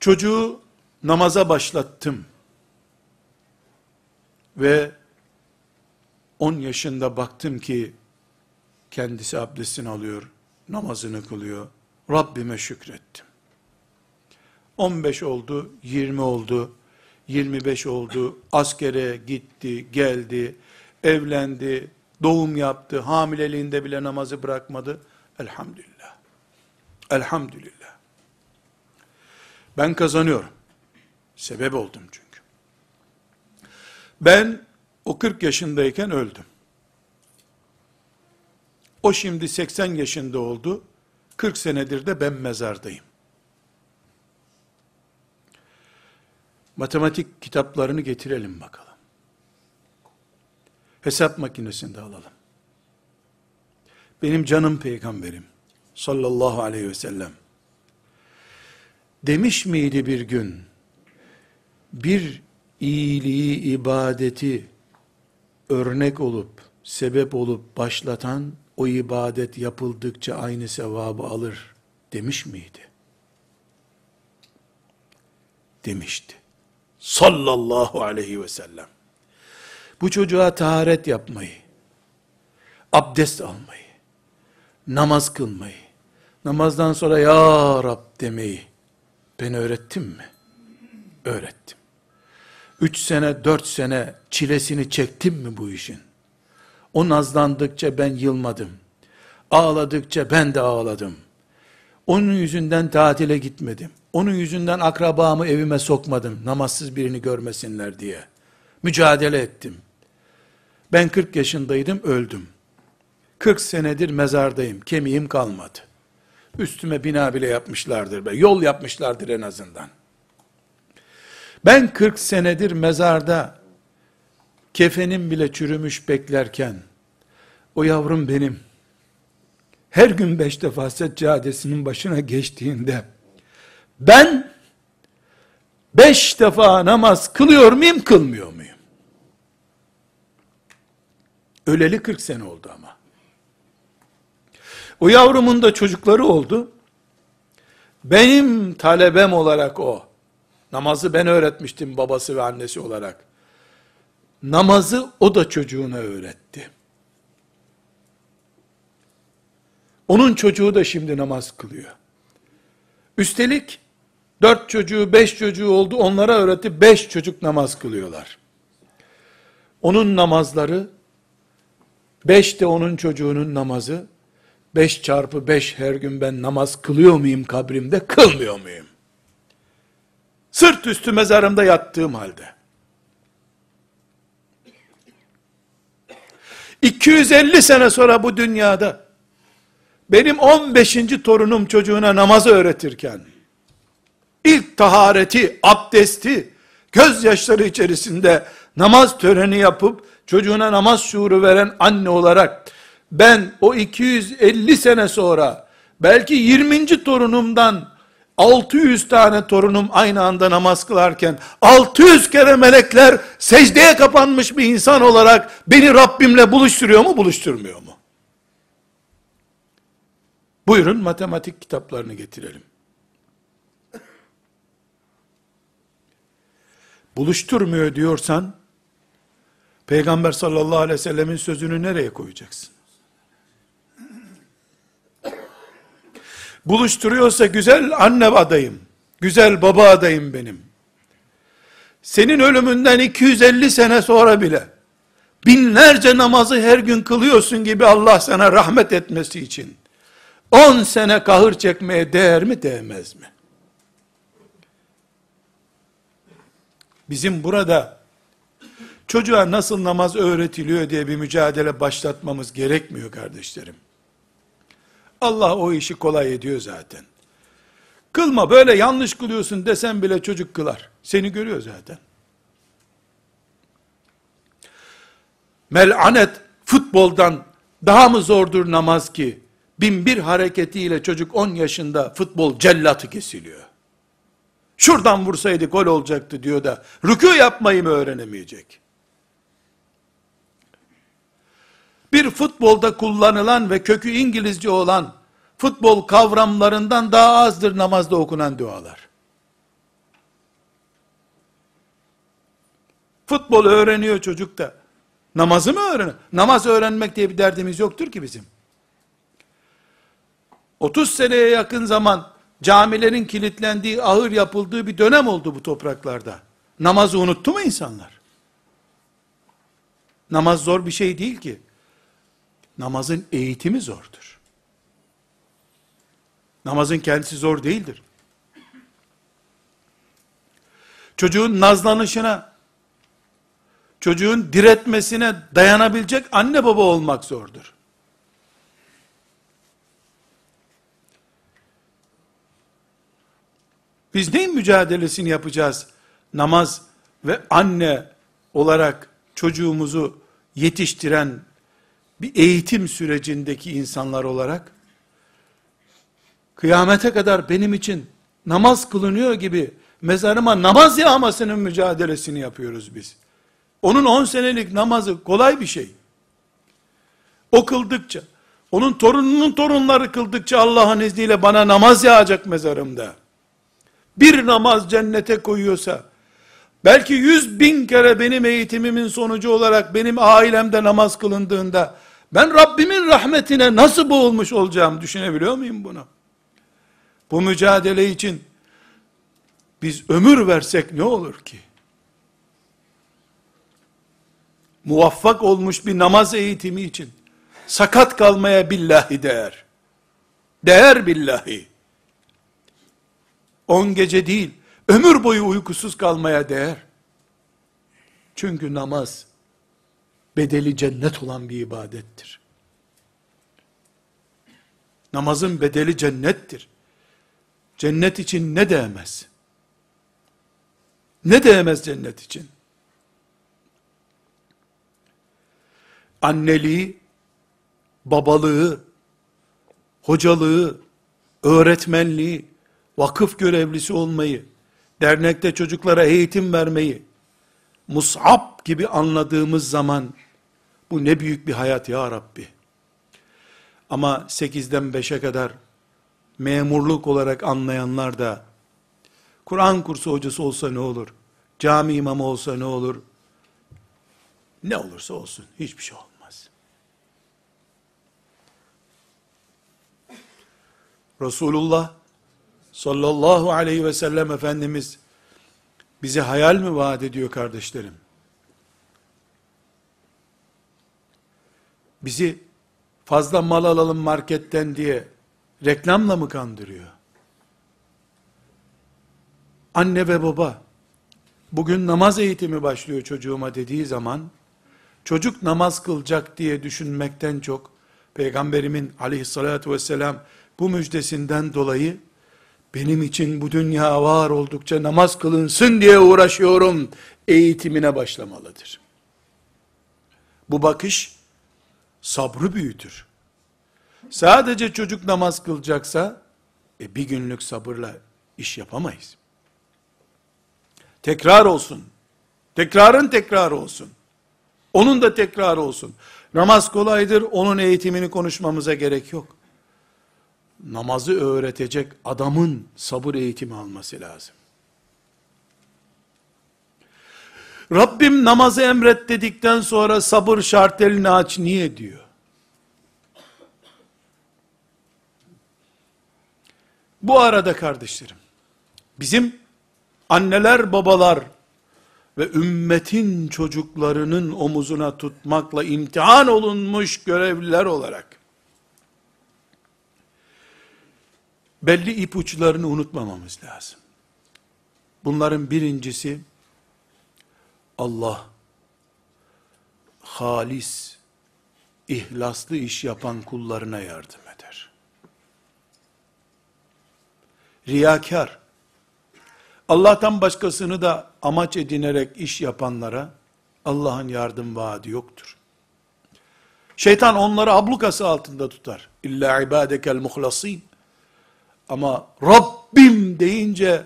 Çocuğu namaza başlattım. Ve 10 yaşında baktım ki kendisi abdestini alıyor, namazını kılıyor. Rabbime şükrettim. 15 oldu, 20 oldu, 25 oldu, askere gitti, geldi, evlendi, doğum yaptı, hamileliğinde bile namazı bırakmadı. Elhamdülillah. Elhamdülillah. Ben kazanıyorum. Sebep oldum çünkü. Ben o 40 yaşındayken öldüm. O şimdi 80 yaşında oldu. 40 senedir de ben mezardayım. Matematik kitaplarını getirelim bakalım. Hesap makinesinde alalım. Benim canım peygamberim sallallahu aleyhi ve sellem demiş miydi bir gün bir iyiliği, ibadeti örnek olup, sebep olup başlatan o ibadet yapıldıkça aynı sevabı alır demiş miydi? Demişti. Sallallahu aleyhi ve sellem. Bu çocuğa taharet yapmayı, abdest almayı, namaz kılmayı, namazdan sonra ya Rab demeyi ben öğrettim mi? Öğrettim. Üç sene, dört sene çilesini çektim mi bu işin? O nazlandıkça ben yılmadım. Ağladıkça ben de ağladım. Onun yüzünden tatile gitmedim. Onun yüzünden akrabamı evime sokmadım. Namazsız birini görmesinler diye. Mücadele ettim. Ben 40 yaşındaydım, öldüm. 40 senedir mezardayım, kemiğim kalmadı. Üstüme bina bile yapmışlardır be, yol yapmışlardır en azından. Ben 40 senedir mezarda, kefenim bile çürümüş beklerken, o yavrum benim, her gün beş defa seccadesinin başına geçtiğinde, ben, beş defa namaz kılıyor muyum, kılmıyor muyum? Öleli 40 sene oldu ama. O yavrumun da çocukları oldu. Benim talebem olarak o. Namazı ben öğretmiştim babası ve annesi olarak. Namazı o da çocuğuna öğretti. Onun çocuğu da şimdi namaz kılıyor. Üstelik dört çocuğu, beş çocuğu oldu onlara öğretti, beş çocuk namaz kılıyorlar. Onun namazları, beş de onun çocuğunun namazı, beş çarpı beş her gün ben namaz kılıyor muyum kabrimde, kılmıyor muyum? Sırt üstü mezarımda yattığım halde. 250 sene sonra bu dünyada benim 15. torunum çocuğuna namazı öğretirken ilk tahareti, abdesti gözyaşları içerisinde namaz töreni yapıp çocuğuna namaz şuuru veren anne olarak ben o 250 sene sonra belki 20. torunumdan 600 tane torunum aynı anda namaz kılarken 600 kere melekler secdeye kapanmış bir insan olarak beni Rabbimle buluşturuyor mu buluşturmuyor mu? Buyurun matematik kitaplarını getirelim. Buluşturmuyor diyorsan Peygamber sallallahu aleyhi ve sellemin sözünü nereye koyacaksın? buluşturuyorsa güzel anne adayım, güzel baba adayım benim. Senin ölümünden 250 sene sonra bile binlerce namazı her gün kılıyorsun gibi Allah sana rahmet etmesi için 10 sene kahır çekmeye değer mi değmez mi? Bizim burada çocuğa nasıl namaz öğretiliyor diye bir mücadele başlatmamız gerekmiyor kardeşlerim. Allah o işi kolay ediyor zaten. Kılma böyle yanlış kılıyorsun desen bile çocuk kılar. Seni görüyor zaten. Melanet futboldan daha mı zordur namaz ki? Bin bir hareketiyle çocuk 10 yaşında futbol cellatı kesiliyor. Şuradan vursaydı gol olacaktı diyor da rükû yapmayı mı öğrenemeyecek? bir futbolda kullanılan ve kökü İngilizce olan futbol kavramlarından daha azdır namazda okunan dualar. Futbol öğreniyor çocuk da. Namazı mı öğreniyor? Namaz öğrenmek diye bir derdimiz yoktur ki bizim. 30 seneye yakın zaman camilerin kilitlendiği, ahır yapıldığı bir dönem oldu bu topraklarda. Namazı unuttu mu insanlar? Namaz zor bir şey değil ki namazın eğitimi zordur. Namazın kendisi zor değildir. Çocuğun nazlanışına, çocuğun diretmesine dayanabilecek anne baba olmak zordur. Biz neyin mücadelesini yapacağız? Namaz ve anne olarak çocuğumuzu yetiştiren bir eğitim sürecindeki insanlar olarak kıyamete kadar benim için namaz kılınıyor gibi mezarıma namaz yağmasının mücadelesini yapıyoruz biz. Onun 10 senelik namazı kolay bir şey. O kıldıkça, onun torununun torunları kıldıkça Allah'ın izniyle bana namaz yağacak mezarımda. Bir namaz cennete koyuyorsa, belki yüz bin kere benim eğitimimin sonucu olarak benim ailemde namaz kılındığında, ben Rabbimin rahmetine nasıl boğulmuş olacağım düşünebiliyor muyum bunu? Bu mücadele için biz ömür versek ne olur ki? Muvaffak olmuş bir namaz eğitimi için sakat kalmaya billahi değer. Değer billahi. On gece değil, ömür boyu uykusuz kalmaya değer. Çünkü namaz bedeli cennet olan bir ibadettir. Namazın bedeli cennettir. Cennet için ne değmez? Ne değmez cennet için? Anneliği, babalığı, hocalığı, öğretmenliği, vakıf görevlisi olmayı, dernekte çocuklara eğitim vermeyi, Mus'ab gibi anladığımız zaman, bu ne büyük bir hayat ya Rabbi. Ama 8'den 5'e kadar memurluk olarak anlayanlar da Kur'an kursu hocası olsa ne olur? Cami imamı olsa ne olur? Ne olursa olsun hiçbir şey olmaz. Resulullah sallallahu aleyhi ve sellem Efendimiz bize hayal mi vaat ediyor kardeşlerim? Bizi fazla mal alalım marketten diye reklamla mı kandırıyor? Anne ve baba, bugün namaz eğitimi başlıyor çocuğuma dediği zaman, çocuk namaz kılacak diye düşünmekten çok, Peygamberimin aleyhissalatü vesselam bu müjdesinden dolayı, benim için bu dünya var oldukça namaz kılınsın diye uğraşıyorum, eğitimine başlamalıdır. Bu bakış, sabrı büyütür. Sadece çocuk namaz kılacaksa, e, bir günlük sabırla iş yapamayız. Tekrar olsun. Tekrarın tekrarı olsun. Onun da tekrarı olsun. Namaz kolaydır, onun eğitimini konuşmamıza gerek yok. Namazı öğretecek adamın sabır eğitimi alması lazım. Rabbim namazı emret dedikten sonra sabır şart elini aç niye diyor? Bu arada kardeşlerim, bizim anneler babalar ve ümmetin çocuklarının omuzuna tutmakla imtihan olunmuş görevliler olarak, belli ipuçlarını unutmamamız lazım. Bunların birincisi, Allah, halis, ihlaslı iş yapan kullarına yardım eder. Riyakar, Allah'tan başkasını da amaç edinerek iş yapanlara Allah'ın yardım vaadi yoktur. Şeytan onları ablukası altında tutar. İlla ibadekel muhlasin. Ama Rabbim deyince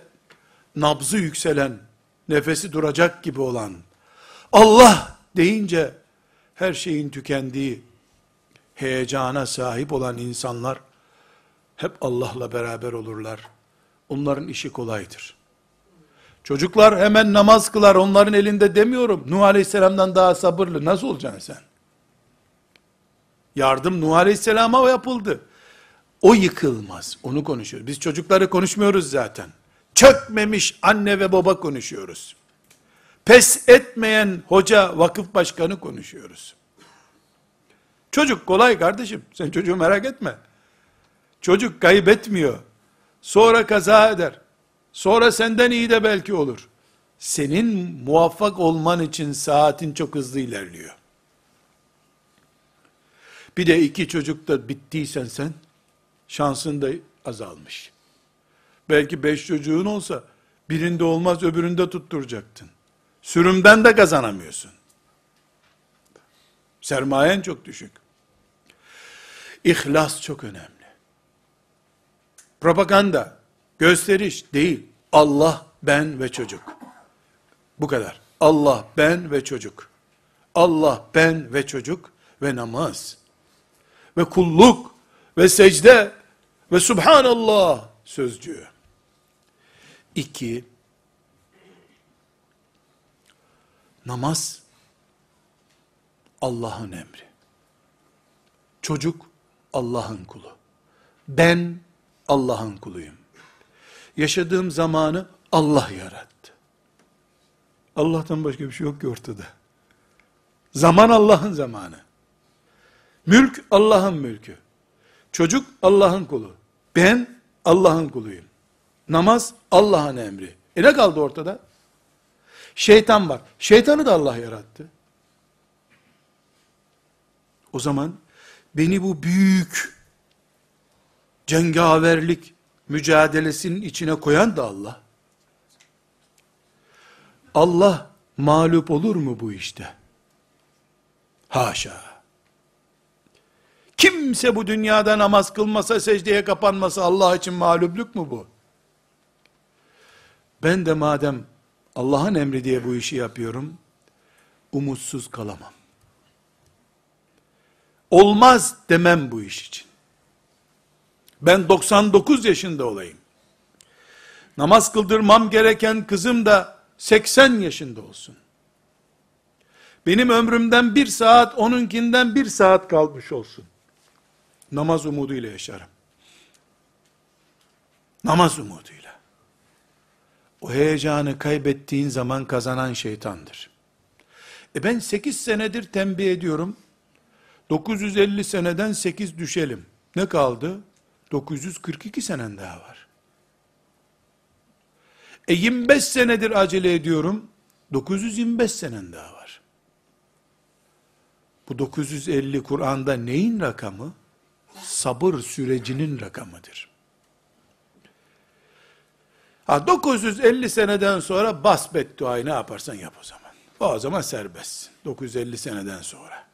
nabzı yükselen, nefesi duracak gibi olan, Allah deyince her şeyin tükendiği, heyecana sahip olan insanlar hep Allah'la beraber olurlar. Onların işi kolaydır. Çocuklar hemen namaz kılar onların elinde demiyorum. Nuh Aleyhisselam'dan daha sabırlı. Nasıl olacaksın sen? Yardım Nuh Aleyhisselam'a yapıldı. O yıkılmaz. Onu konuşuyoruz. Biz çocukları konuşmuyoruz zaten. Çökmemiş anne ve baba konuşuyoruz. Pes etmeyen hoca, vakıf başkanı konuşuyoruz. Çocuk kolay kardeşim. Sen çocuğu merak etme. Çocuk kaybetmiyor. Sonra kaza eder. Sonra senden iyi de belki olur. Senin muvaffak olman için saatin çok hızlı ilerliyor. Bir de iki çocuk da bittiysen sen, şansın da azalmış. Belki beş çocuğun olsa, birinde olmaz öbüründe tutturacaktın. Sürümden de kazanamıyorsun. Sermayen çok düşük. İhlas çok önemli. Propaganda, gösteriş değil. Allah, ben ve çocuk. Bu kadar. Allah, ben ve çocuk. Allah, ben ve çocuk ve namaz. Ve kulluk ve secde ve subhanallah sözcüğü. İki, namaz Allah'ın emri. Çocuk Allah'ın kulu. Ben Allah'ın kuluyum. Yaşadığım zamanı Allah yarattı. Allah'tan başka bir şey yok ki ortada. Zaman Allah'ın zamanı. Mülk Allah'ın mülkü. Çocuk Allah'ın kulu. Ben Allah'ın kuluyum. Namaz Allah'ın emri. E ne kaldı ortada? Şeytan var. Şeytanı da Allah yarattı. O zaman beni bu büyük cengaverlik mücadelesinin içine koyan da Allah. Allah mağlup olur mu bu işte? Haşa. Kimse bu dünyada namaz kılmasa, secdeye kapanmasa Allah için mağlupluk mu bu? Ben de madem Allah'ın emri diye bu işi yapıyorum, umutsuz kalamam. Olmaz demem bu iş için. Ben 99 yaşında olayım. Namaz kıldırmam gereken kızım da 80 yaşında olsun. Benim ömrümden bir saat, onunkinden bir saat kalmış olsun. Namaz umuduyla yaşarım. Namaz umuduyla. O heyecanı kaybettiğin zaman kazanan şeytandır. E ben 8 senedir tembih ediyorum. 950 seneden 8 düşelim. Ne kaldı? 942 senen daha var. E 25 senedir acele ediyorum. 925 senen daha var. Bu 950 Kur'an'da neyin rakamı? Sabır sürecinin rakamıdır. Ha 950 seneden sonra bas bedduayı ne yaparsan yap o zaman. O zaman serbestsin. 950 seneden sonra.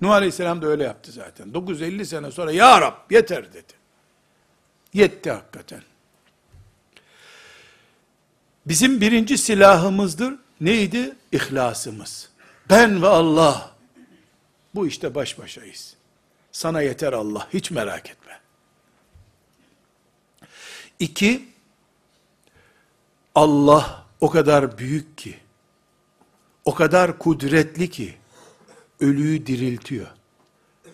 Nuh Aleyhisselam da öyle yaptı zaten. 950 sene sonra Ya Rab yeter dedi. Yetti hakikaten. Bizim birinci silahımızdır. Neydi? İhlasımız. Ben ve Allah. Bu işte baş başayız. Sana yeter Allah. Hiç merak etme. İki, Allah o kadar büyük ki, o kadar kudretli ki, ölüyü diriltiyor.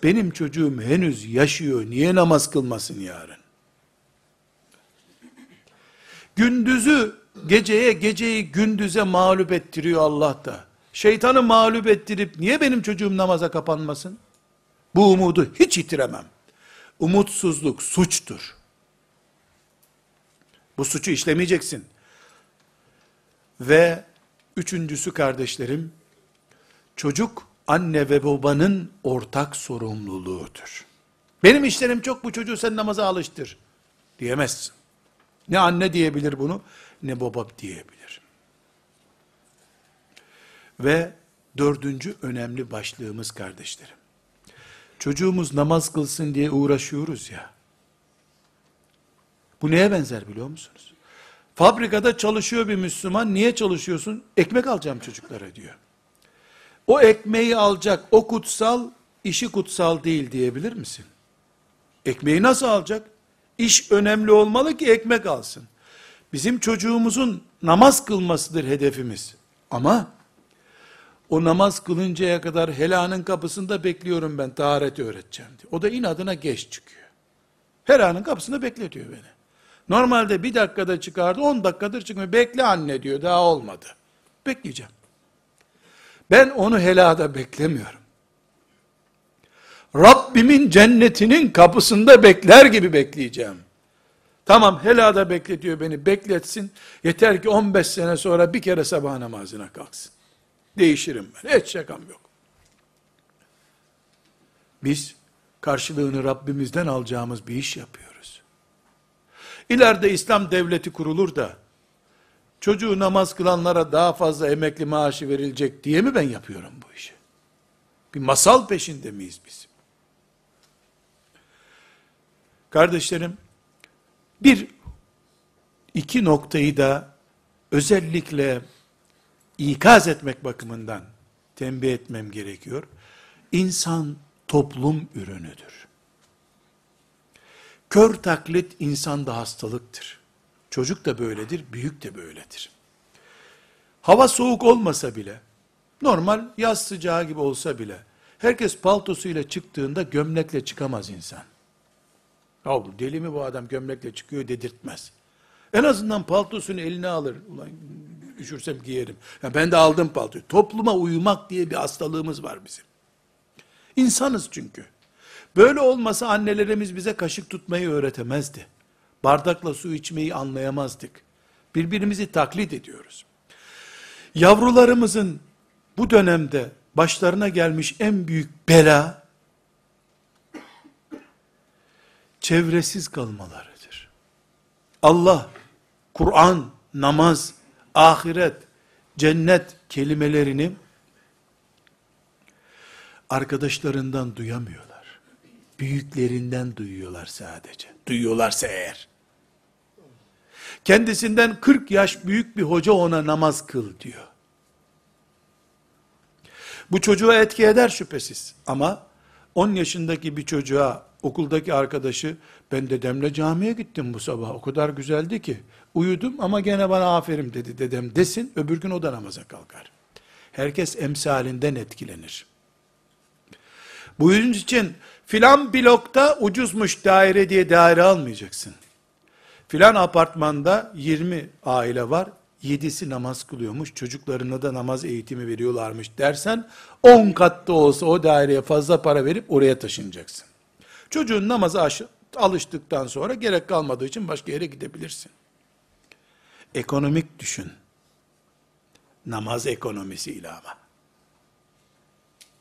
Benim çocuğum henüz yaşıyor, niye namaz kılmasın yarın? Gündüzü geceye, geceyi gündüze mağlup ettiriyor Allah da. Şeytanı mağlup ettirip niye benim çocuğum namaza kapanmasın? Bu umudu hiç yitiremem. Umutsuzluk suçtur. Bu suçu işlemeyeceksin. Ve üçüncüsü kardeşlerim, çocuk anne ve babanın ortak sorumluluğudur. Benim işlerim çok bu çocuğu sen namaza alıştır diyemezsin. Ne anne diyebilir bunu ne baba diyebilir. Ve dördüncü önemli başlığımız kardeşlerim. Çocuğumuz namaz kılsın diye uğraşıyoruz ya. Bu neye benzer biliyor musunuz? Fabrikada çalışıyor bir Müslüman. Niye çalışıyorsun? Ekmek alacağım çocuklara diyor. O ekmeği alacak, o kutsal, işi kutsal değil diyebilir misin? Ekmeği nasıl alacak? İş önemli olmalı ki ekmek alsın. Bizim çocuğumuzun namaz kılmasıdır hedefimiz. Ama o namaz kılıncaya kadar helanın kapısında bekliyorum ben taharet öğreteceğim diye. O da inadına geç çıkıyor. Helanın kapısında bekletiyor beni. Normalde bir dakikada çıkardı, on dakikadır çıkmıyor. Bekle anne diyor, daha olmadı. Bekleyeceğim. Ben onu helada beklemiyorum. Rabbimin cennetinin kapısında bekler gibi bekleyeceğim. Tamam helada bekletiyor beni bekletsin. Yeter ki 15 sene sonra bir kere sabah namazına kalksın. Değişirim ben. Hiç şakam yok. Biz karşılığını Rabbimizden alacağımız bir iş yapıyoruz. İleride İslam devleti kurulur da, çocuğu namaz kılanlara daha fazla emekli maaşı verilecek diye mi ben yapıyorum bu işi? Bir masal peşinde miyiz biz? Kardeşlerim, bir iki noktayı da özellikle ikaz etmek bakımından tembih etmem gerekiyor. İnsan toplum ürünüdür. Kör taklit insanda hastalıktır. Çocuk da böyledir, büyük de böyledir. Hava soğuk olmasa bile, normal yaz sıcağı gibi olsa bile, herkes paltosuyla çıktığında gömlekle çıkamaz insan. Ya deli mi bu adam gömlekle çıkıyor dedirtmez. En azından paltosunu eline alır. Ulan üşürsem giyerim. Ya ben de aldım paltoyu. Topluma uyumak diye bir hastalığımız var bizim. İnsanız çünkü. Böyle olmasa annelerimiz bize kaşık tutmayı öğretemezdi. Bardakla su içmeyi anlayamazdık. Birbirimizi taklit ediyoruz. Yavrularımızın bu dönemde başlarına gelmiş en büyük bela çevresiz kalmalarıdır. Allah, Kur'an, namaz, ahiret, cennet kelimelerini arkadaşlarından duyamıyorlar. Büyüklerinden duyuyorlar sadece. Duyuyorlarsa eğer. Kendisinden 40 yaş büyük bir hoca ona namaz kıl diyor. Bu çocuğa etki eder şüphesiz. Ama 10 yaşındaki bir çocuğa okuldaki arkadaşı ben dedemle camiye gittim bu sabah o kadar güzeldi ki uyudum ama gene bana aferin dedi dedem desin öbür gün o da namaza kalkar. Herkes emsalinden etkilenir. Bu için filan blokta ucuzmuş daire diye daire almayacaksın. Filan apartmanda 20 aile var. 7'si namaz kılıyormuş. Çocuklarına da namaz eğitimi veriyorlarmış dersen 10 katta olsa o daireye fazla para verip oraya taşınacaksın. Çocuğun namaza alıştıktan sonra gerek kalmadığı için başka yere gidebilirsin. Ekonomik düşün. Namaz ekonomisiyle ama.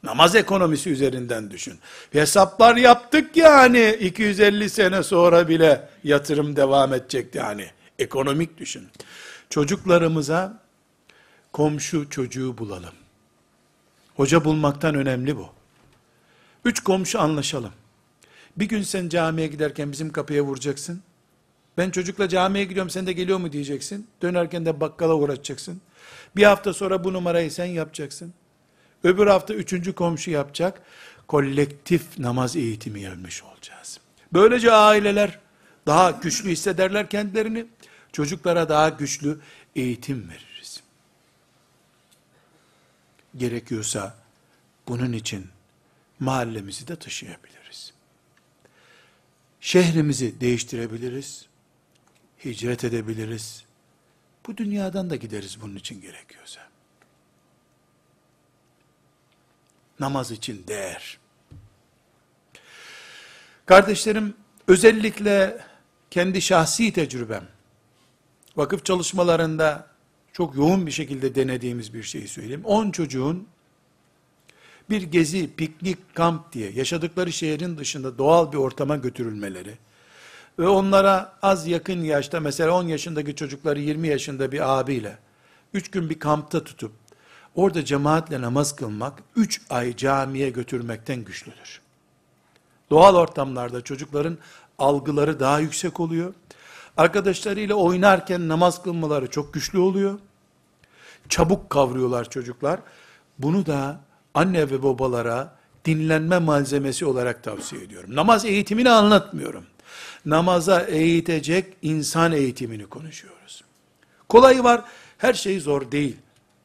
Namaz ekonomisi üzerinden düşün. Hesaplar yaptık yani 250 sene sonra bile yatırım devam edecek yani. Ekonomik düşün. Çocuklarımıza komşu çocuğu bulalım. Hoca bulmaktan önemli bu. Üç komşu anlaşalım. Bir gün sen camiye giderken bizim kapıya vuracaksın. Ben çocukla camiye gidiyorum sen de geliyor mu diyeceksin. Dönerken de bakkala uğratacaksın. Bir hafta sonra bu numarayı sen yapacaksın. Öbür hafta üçüncü komşu yapacak. Kolektif namaz eğitimi yapmış olacağız. Böylece aileler daha güçlü hissederler kendilerini. Çocuklara daha güçlü eğitim veririz. Gerekiyorsa bunun için mahallemizi de taşıyabiliriz. Şehrimizi değiştirebiliriz. Hicret edebiliriz. Bu dünyadan da gideriz bunun için gerekiyorsa. Namaz için değer. Kardeşlerim, özellikle kendi şahsi tecrübem, vakıf çalışmalarında çok yoğun bir şekilde denediğimiz bir şeyi söyleyeyim. 10 çocuğun bir gezi, piknik, kamp diye yaşadıkları şehrin dışında doğal bir ortama götürülmeleri ve onlara az yakın yaşta mesela 10 yaşındaki çocukları 20 yaşında bir abiyle 3 gün bir kampta tutup orada cemaatle namaz kılmak 3 ay camiye götürmekten güçlüdür. Doğal ortamlarda çocukların algıları daha yüksek oluyor. Arkadaşlarıyla oynarken namaz kılmaları çok güçlü oluyor. Çabuk kavruyorlar çocuklar. Bunu da anne ve babalara dinlenme malzemesi olarak tavsiye ediyorum. Namaz eğitimini anlatmıyorum. Namaza eğitecek insan eğitimini konuşuyoruz. Kolayı var, her şey zor değil.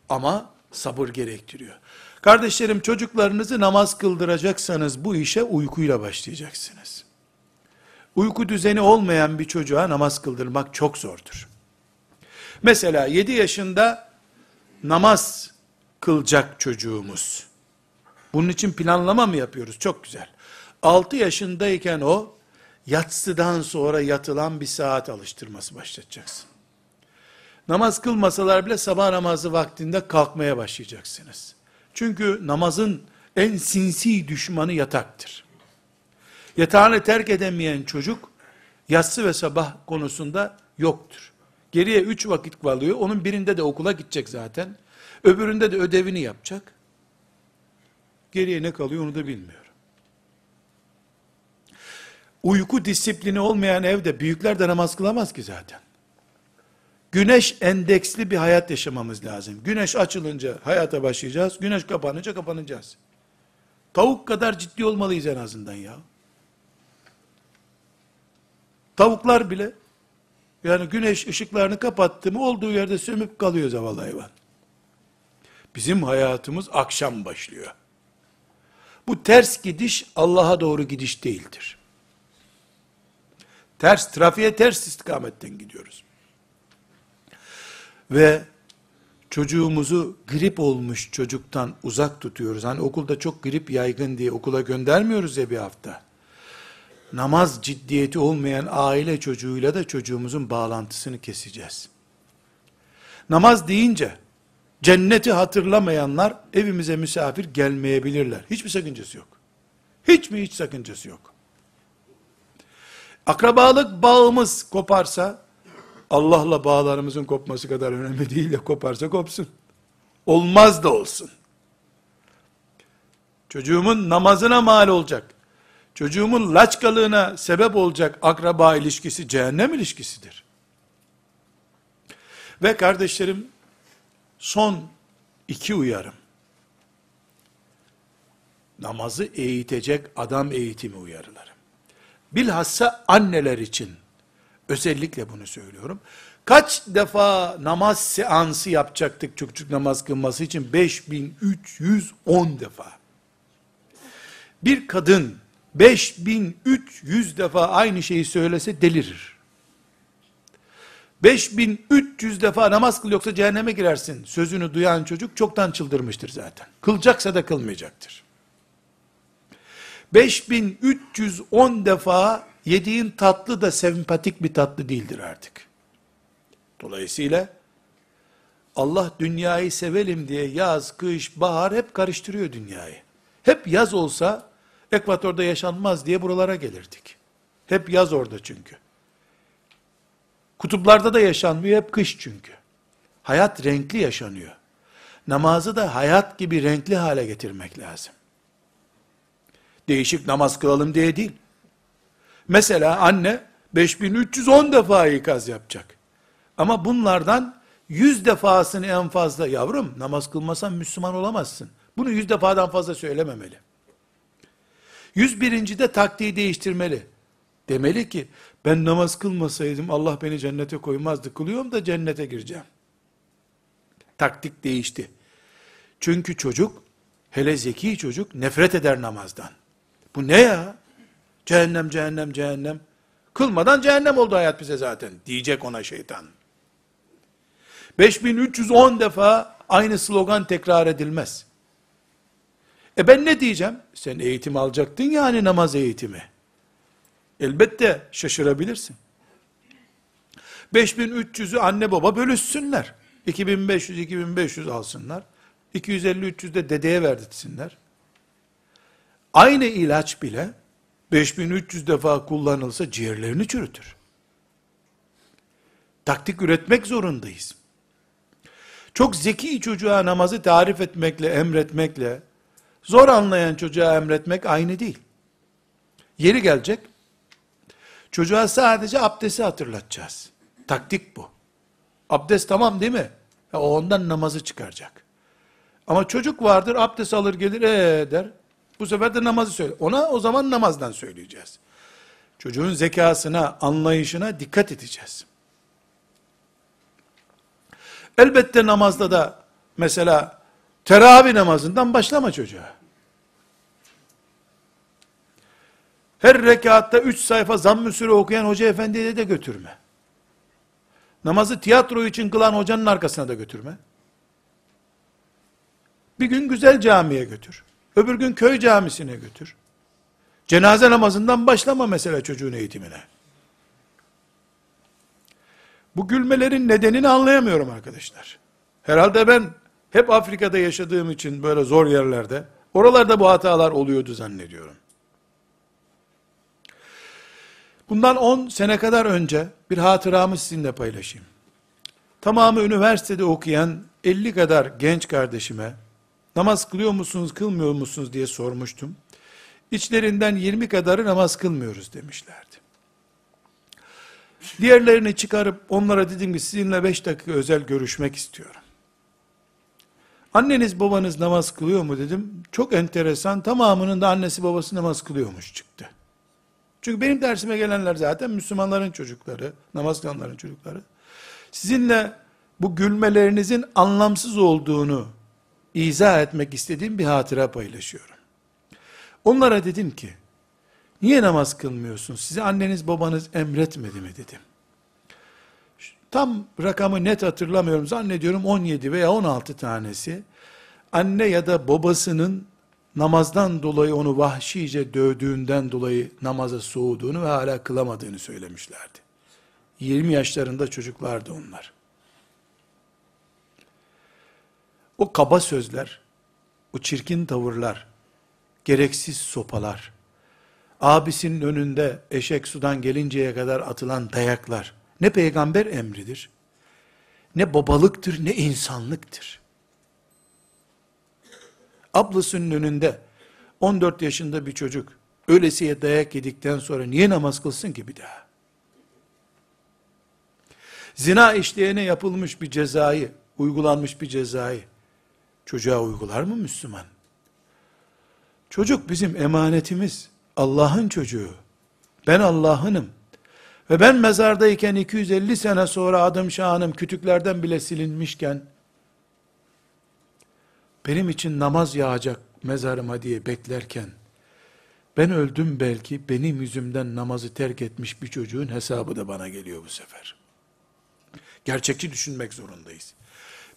Ama sabır gerektiriyor. Kardeşlerim çocuklarınızı namaz kıldıracaksanız bu işe uykuyla başlayacaksınız. Uyku düzeni olmayan bir çocuğa namaz kıldırmak çok zordur. Mesela 7 yaşında namaz kılacak çocuğumuz. Bunun için planlama mı yapıyoruz? Çok güzel. 6 yaşındayken o, yatsıdan sonra yatılan bir saat alıştırması başlatacaksın. Namaz kılmasalar bile sabah namazı vaktinde kalkmaya başlayacaksınız. Çünkü namazın en sinsi düşmanı yataktır. Yatağını terk edemeyen çocuk, yatsı ve sabah konusunda yoktur. Geriye üç vakit kalıyor. Onun birinde de okula gidecek zaten. Öbüründe de ödevini yapacak. Geriye ne kalıyor onu da bilmiyorum. Uyku disiplini olmayan evde büyükler de namaz kılamaz ki zaten. Güneş endeksli bir hayat yaşamamız lazım. Güneş açılınca hayata başlayacağız. Güneş kapanınca kapanacağız. Tavuk kadar ciddi olmalıyız en azından ya. Tavuklar bile yani güneş ışıklarını kapattı mı olduğu yerde sümüp kalıyor zavallı hayvan. Bizim hayatımız akşam başlıyor. Bu ters gidiş Allah'a doğru gidiş değildir. Ters, trafiğe ters istikametten gidiyoruz. Ve çocuğumuzu grip olmuş çocuktan uzak tutuyoruz. Hani okulda çok grip yaygın diye okula göndermiyoruz ya bir hafta. Namaz ciddiyeti olmayan aile çocuğuyla da çocuğumuzun bağlantısını keseceğiz. Namaz deyince cenneti hatırlamayanlar evimize misafir gelmeyebilirler. Hiçbir sakıncası yok. Hiç mi hiç sakıncası yok. Akrabalık bağımız koparsa Allah'la bağlarımızın kopması kadar önemli değil de koparsa kopsun. Olmaz da olsun. Çocuğumun namazına mal olacak. Çocuğumun laçkalığına sebep olacak akraba ilişkisi cehennem ilişkisidir. Ve kardeşlerim son iki uyarım. Namazı eğitecek adam eğitimi uyarılarım. Bilhassa anneler için Özellikle bunu söylüyorum. Kaç defa namaz seansı yapacaktık çocuk namaz kılması için? 5310 defa. Bir kadın 5300 defa aynı şeyi söylese delirir. 5300 defa namaz kıl yoksa cehenneme girersin sözünü duyan çocuk çoktan çıldırmıştır zaten. Kılacaksa da kılmayacaktır. 5310 defa yediğin tatlı da sempatik bir tatlı değildir artık. Dolayısıyla Allah dünyayı sevelim diye yaz, kış, bahar hep karıştırıyor dünyayı. Hep yaz olsa ekvatorda yaşanmaz diye buralara gelirdik. Hep yaz orada çünkü. Kutuplarda da yaşanmıyor hep kış çünkü. Hayat renkli yaşanıyor. Namazı da hayat gibi renkli hale getirmek lazım. Değişik namaz kılalım diye değil. Mesela anne 5310 defa ikaz yapacak. Ama bunlardan 100 defasını en fazla yavrum namaz kılmasan Müslüman olamazsın. Bunu 100 defadan fazla söylememeli. 101. de taktiği değiştirmeli. Demeli ki ben namaz kılmasaydım Allah beni cennete koymazdı. Kılıyorum da cennete gireceğim. Taktik değişti. Çünkü çocuk hele zeki çocuk nefret eder namazdan. Bu ne ya? Cehennem, cehennem, cehennem. Kılmadan cehennem oldu hayat bize zaten. Diyecek ona şeytan. 5310 defa aynı slogan tekrar edilmez. E ben ne diyeceğim? Sen eğitim alacaktın ya namaz eğitimi. Elbette şaşırabilirsin. 5300'ü anne baba bölüşsünler. 2500 2500 alsınlar. 250 300 de dedeye verdirsinler. Aynı ilaç bile 5300 defa kullanılsa ciğerlerini çürütür. Taktik üretmek zorundayız. Çok zeki çocuğa namazı tarif etmekle, emretmekle, zor anlayan çocuğa emretmek aynı değil. Yeri gelecek, çocuğa sadece abdesti hatırlatacağız. Taktik bu. Abdest tamam değil mi? Ya o ondan namazı çıkaracak. Ama çocuk vardır, abdest alır gelir, ee der. Bu sefer de namazı söyle. Ona o zaman namazdan söyleyeceğiz. Çocuğun zekasına, anlayışına dikkat edeceğiz. Elbette namazda da mesela teravih namazından başlama çocuğa. Her rekatta üç sayfa zamm-ı süre okuyan hoca efendiye de götürme. Namazı tiyatro için kılan hocanın arkasına da götürme. Bir gün güzel camiye götür. Öbür gün köy camisine götür. Cenaze namazından başlama mesela çocuğun eğitimine. Bu gülmelerin nedenini anlayamıyorum arkadaşlar. Herhalde ben hep Afrika'da yaşadığım için böyle zor yerlerde, oralarda bu hatalar oluyordu zannediyorum. Bundan 10 sene kadar önce bir hatıramı sizinle paylaşayım. Tamamı üniversitede okuyan 50 kadar genç kardeşime namaz kılıyor musunuz, kılmıyor musunuz diye sormuştum. İçlerinden 20 kadarı namaz kılmıyoruz demişlerdi. Diğerlerini çıkarıp onlara dedim ki sizinle 5 dakika özel görüşmek istiyorum. Anneniz babanız namaz kılıyor mu dedim. Çok enteresan tamamının da annesi babası namaz kılıyormuş çıktı. Çünkü benim dersime gelenler zaten Müslümanların çocukları, namaz kılanların çocukları. Sizinle bu gülmelerinizin anlamsız olduğunu izah etmek istediğim bir hatıra paylaşıyorum. Onlara dedim ki, niye namaz kılmıyorsun? Size anneniz babanız emretmedi mi dedim. Tam rakamı net hatırlamıyorum. Zannediyorum 17 veya 16 tanesi anne ya da babasının namazdan dolayı onu vahşice dövdüğünden dolayı namaza soğuduğunu ve hala kılamadığını söylemişlerdi. 20 yaşlarında çocuklardı onlar. O kaba sözler, o çirkin tavırlar, gereksiz sopalar, abisinin önünde eşek sudan gelinceye kadar atılan dayaklar, ne peygamber emridir, ne babalıktır, ne insanlıktır. Ablasının önünde 14 yaşında bir çocuk öylesiye dayak yedikten sonra niye namaz kılsın ki bir daha? Zina işleyene yapılmış bir cezayı, uygulanmış bir cezayı çocuğa uygular mı Müslüman? Çocuk bizim emanetimiz. Allah'ın çocuğu. Ben Allah'ınım. Ve ben mezardayken 250 sene sonra adım şanım kütüklerden bile silinmişken benim için namaz yağacak mezarıma diye beklerken ben öldüm belki benim yüzümden namazı terk etmiş bir çocuğun hesabı da bana geliyor bu sefer. Gerçekçi düşünmek zorundayız.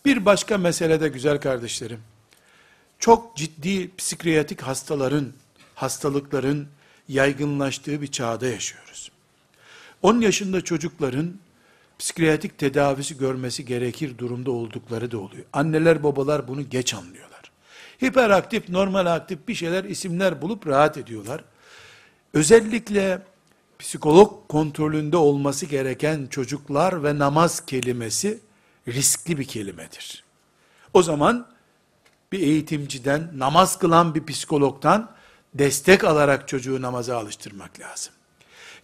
Bir başka meselede güzel kardeşlerim, çok ciddi psikiyatrik hastaların, hastalıkların yaygınlaştığı bir çağda yaşıyoruz. 10 yaşında çocukların psikiyatrik tedavisi görmesi gerekir durumda oldukları da oluyor. Anneler babalar bunu geç anlıyorlar. Hiperaktif, normal aktif bir şeyler isimler bulup rahat ediyorlar. Özellikle psikolog kontrolünde olması gereken çocuklar ve namaz kelimesi riskli bir kelimedir. O zaman bir eğitimciden, namaz kılan bir psikologdan destek alarak çocuğu namaza alıştırmak lazım.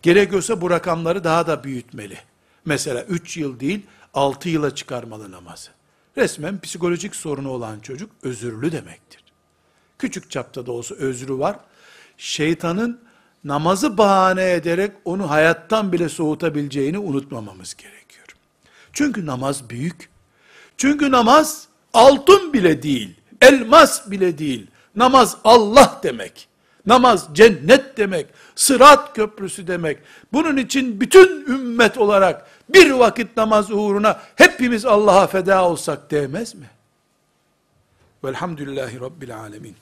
Gerekiyorsa bu rakamları daha da büyütmeli. Mesela 3 yıl değil 6 yıla çıkarmalı namazı. Resmen psikolojik sorunu olan çocuk özürlü demektir. Küçük çapta da olsa özrü var. Şeytanın namazı bahane ederek onu hayattan bile soğutabileceğini unutmamamız gerekiyor. Çünkü namaz büyük. Çünkü namaz altın bile değil, elmas bile değil. Namaz Allah demek. Namaz cennet demek, sırat köprüsü demek. Bunun için bütün ümmet olarak bir vakit namaz uğruna hepimiz Allah'a feda olsak değmez mi? Velhamdülillahi Rabbil Alemin.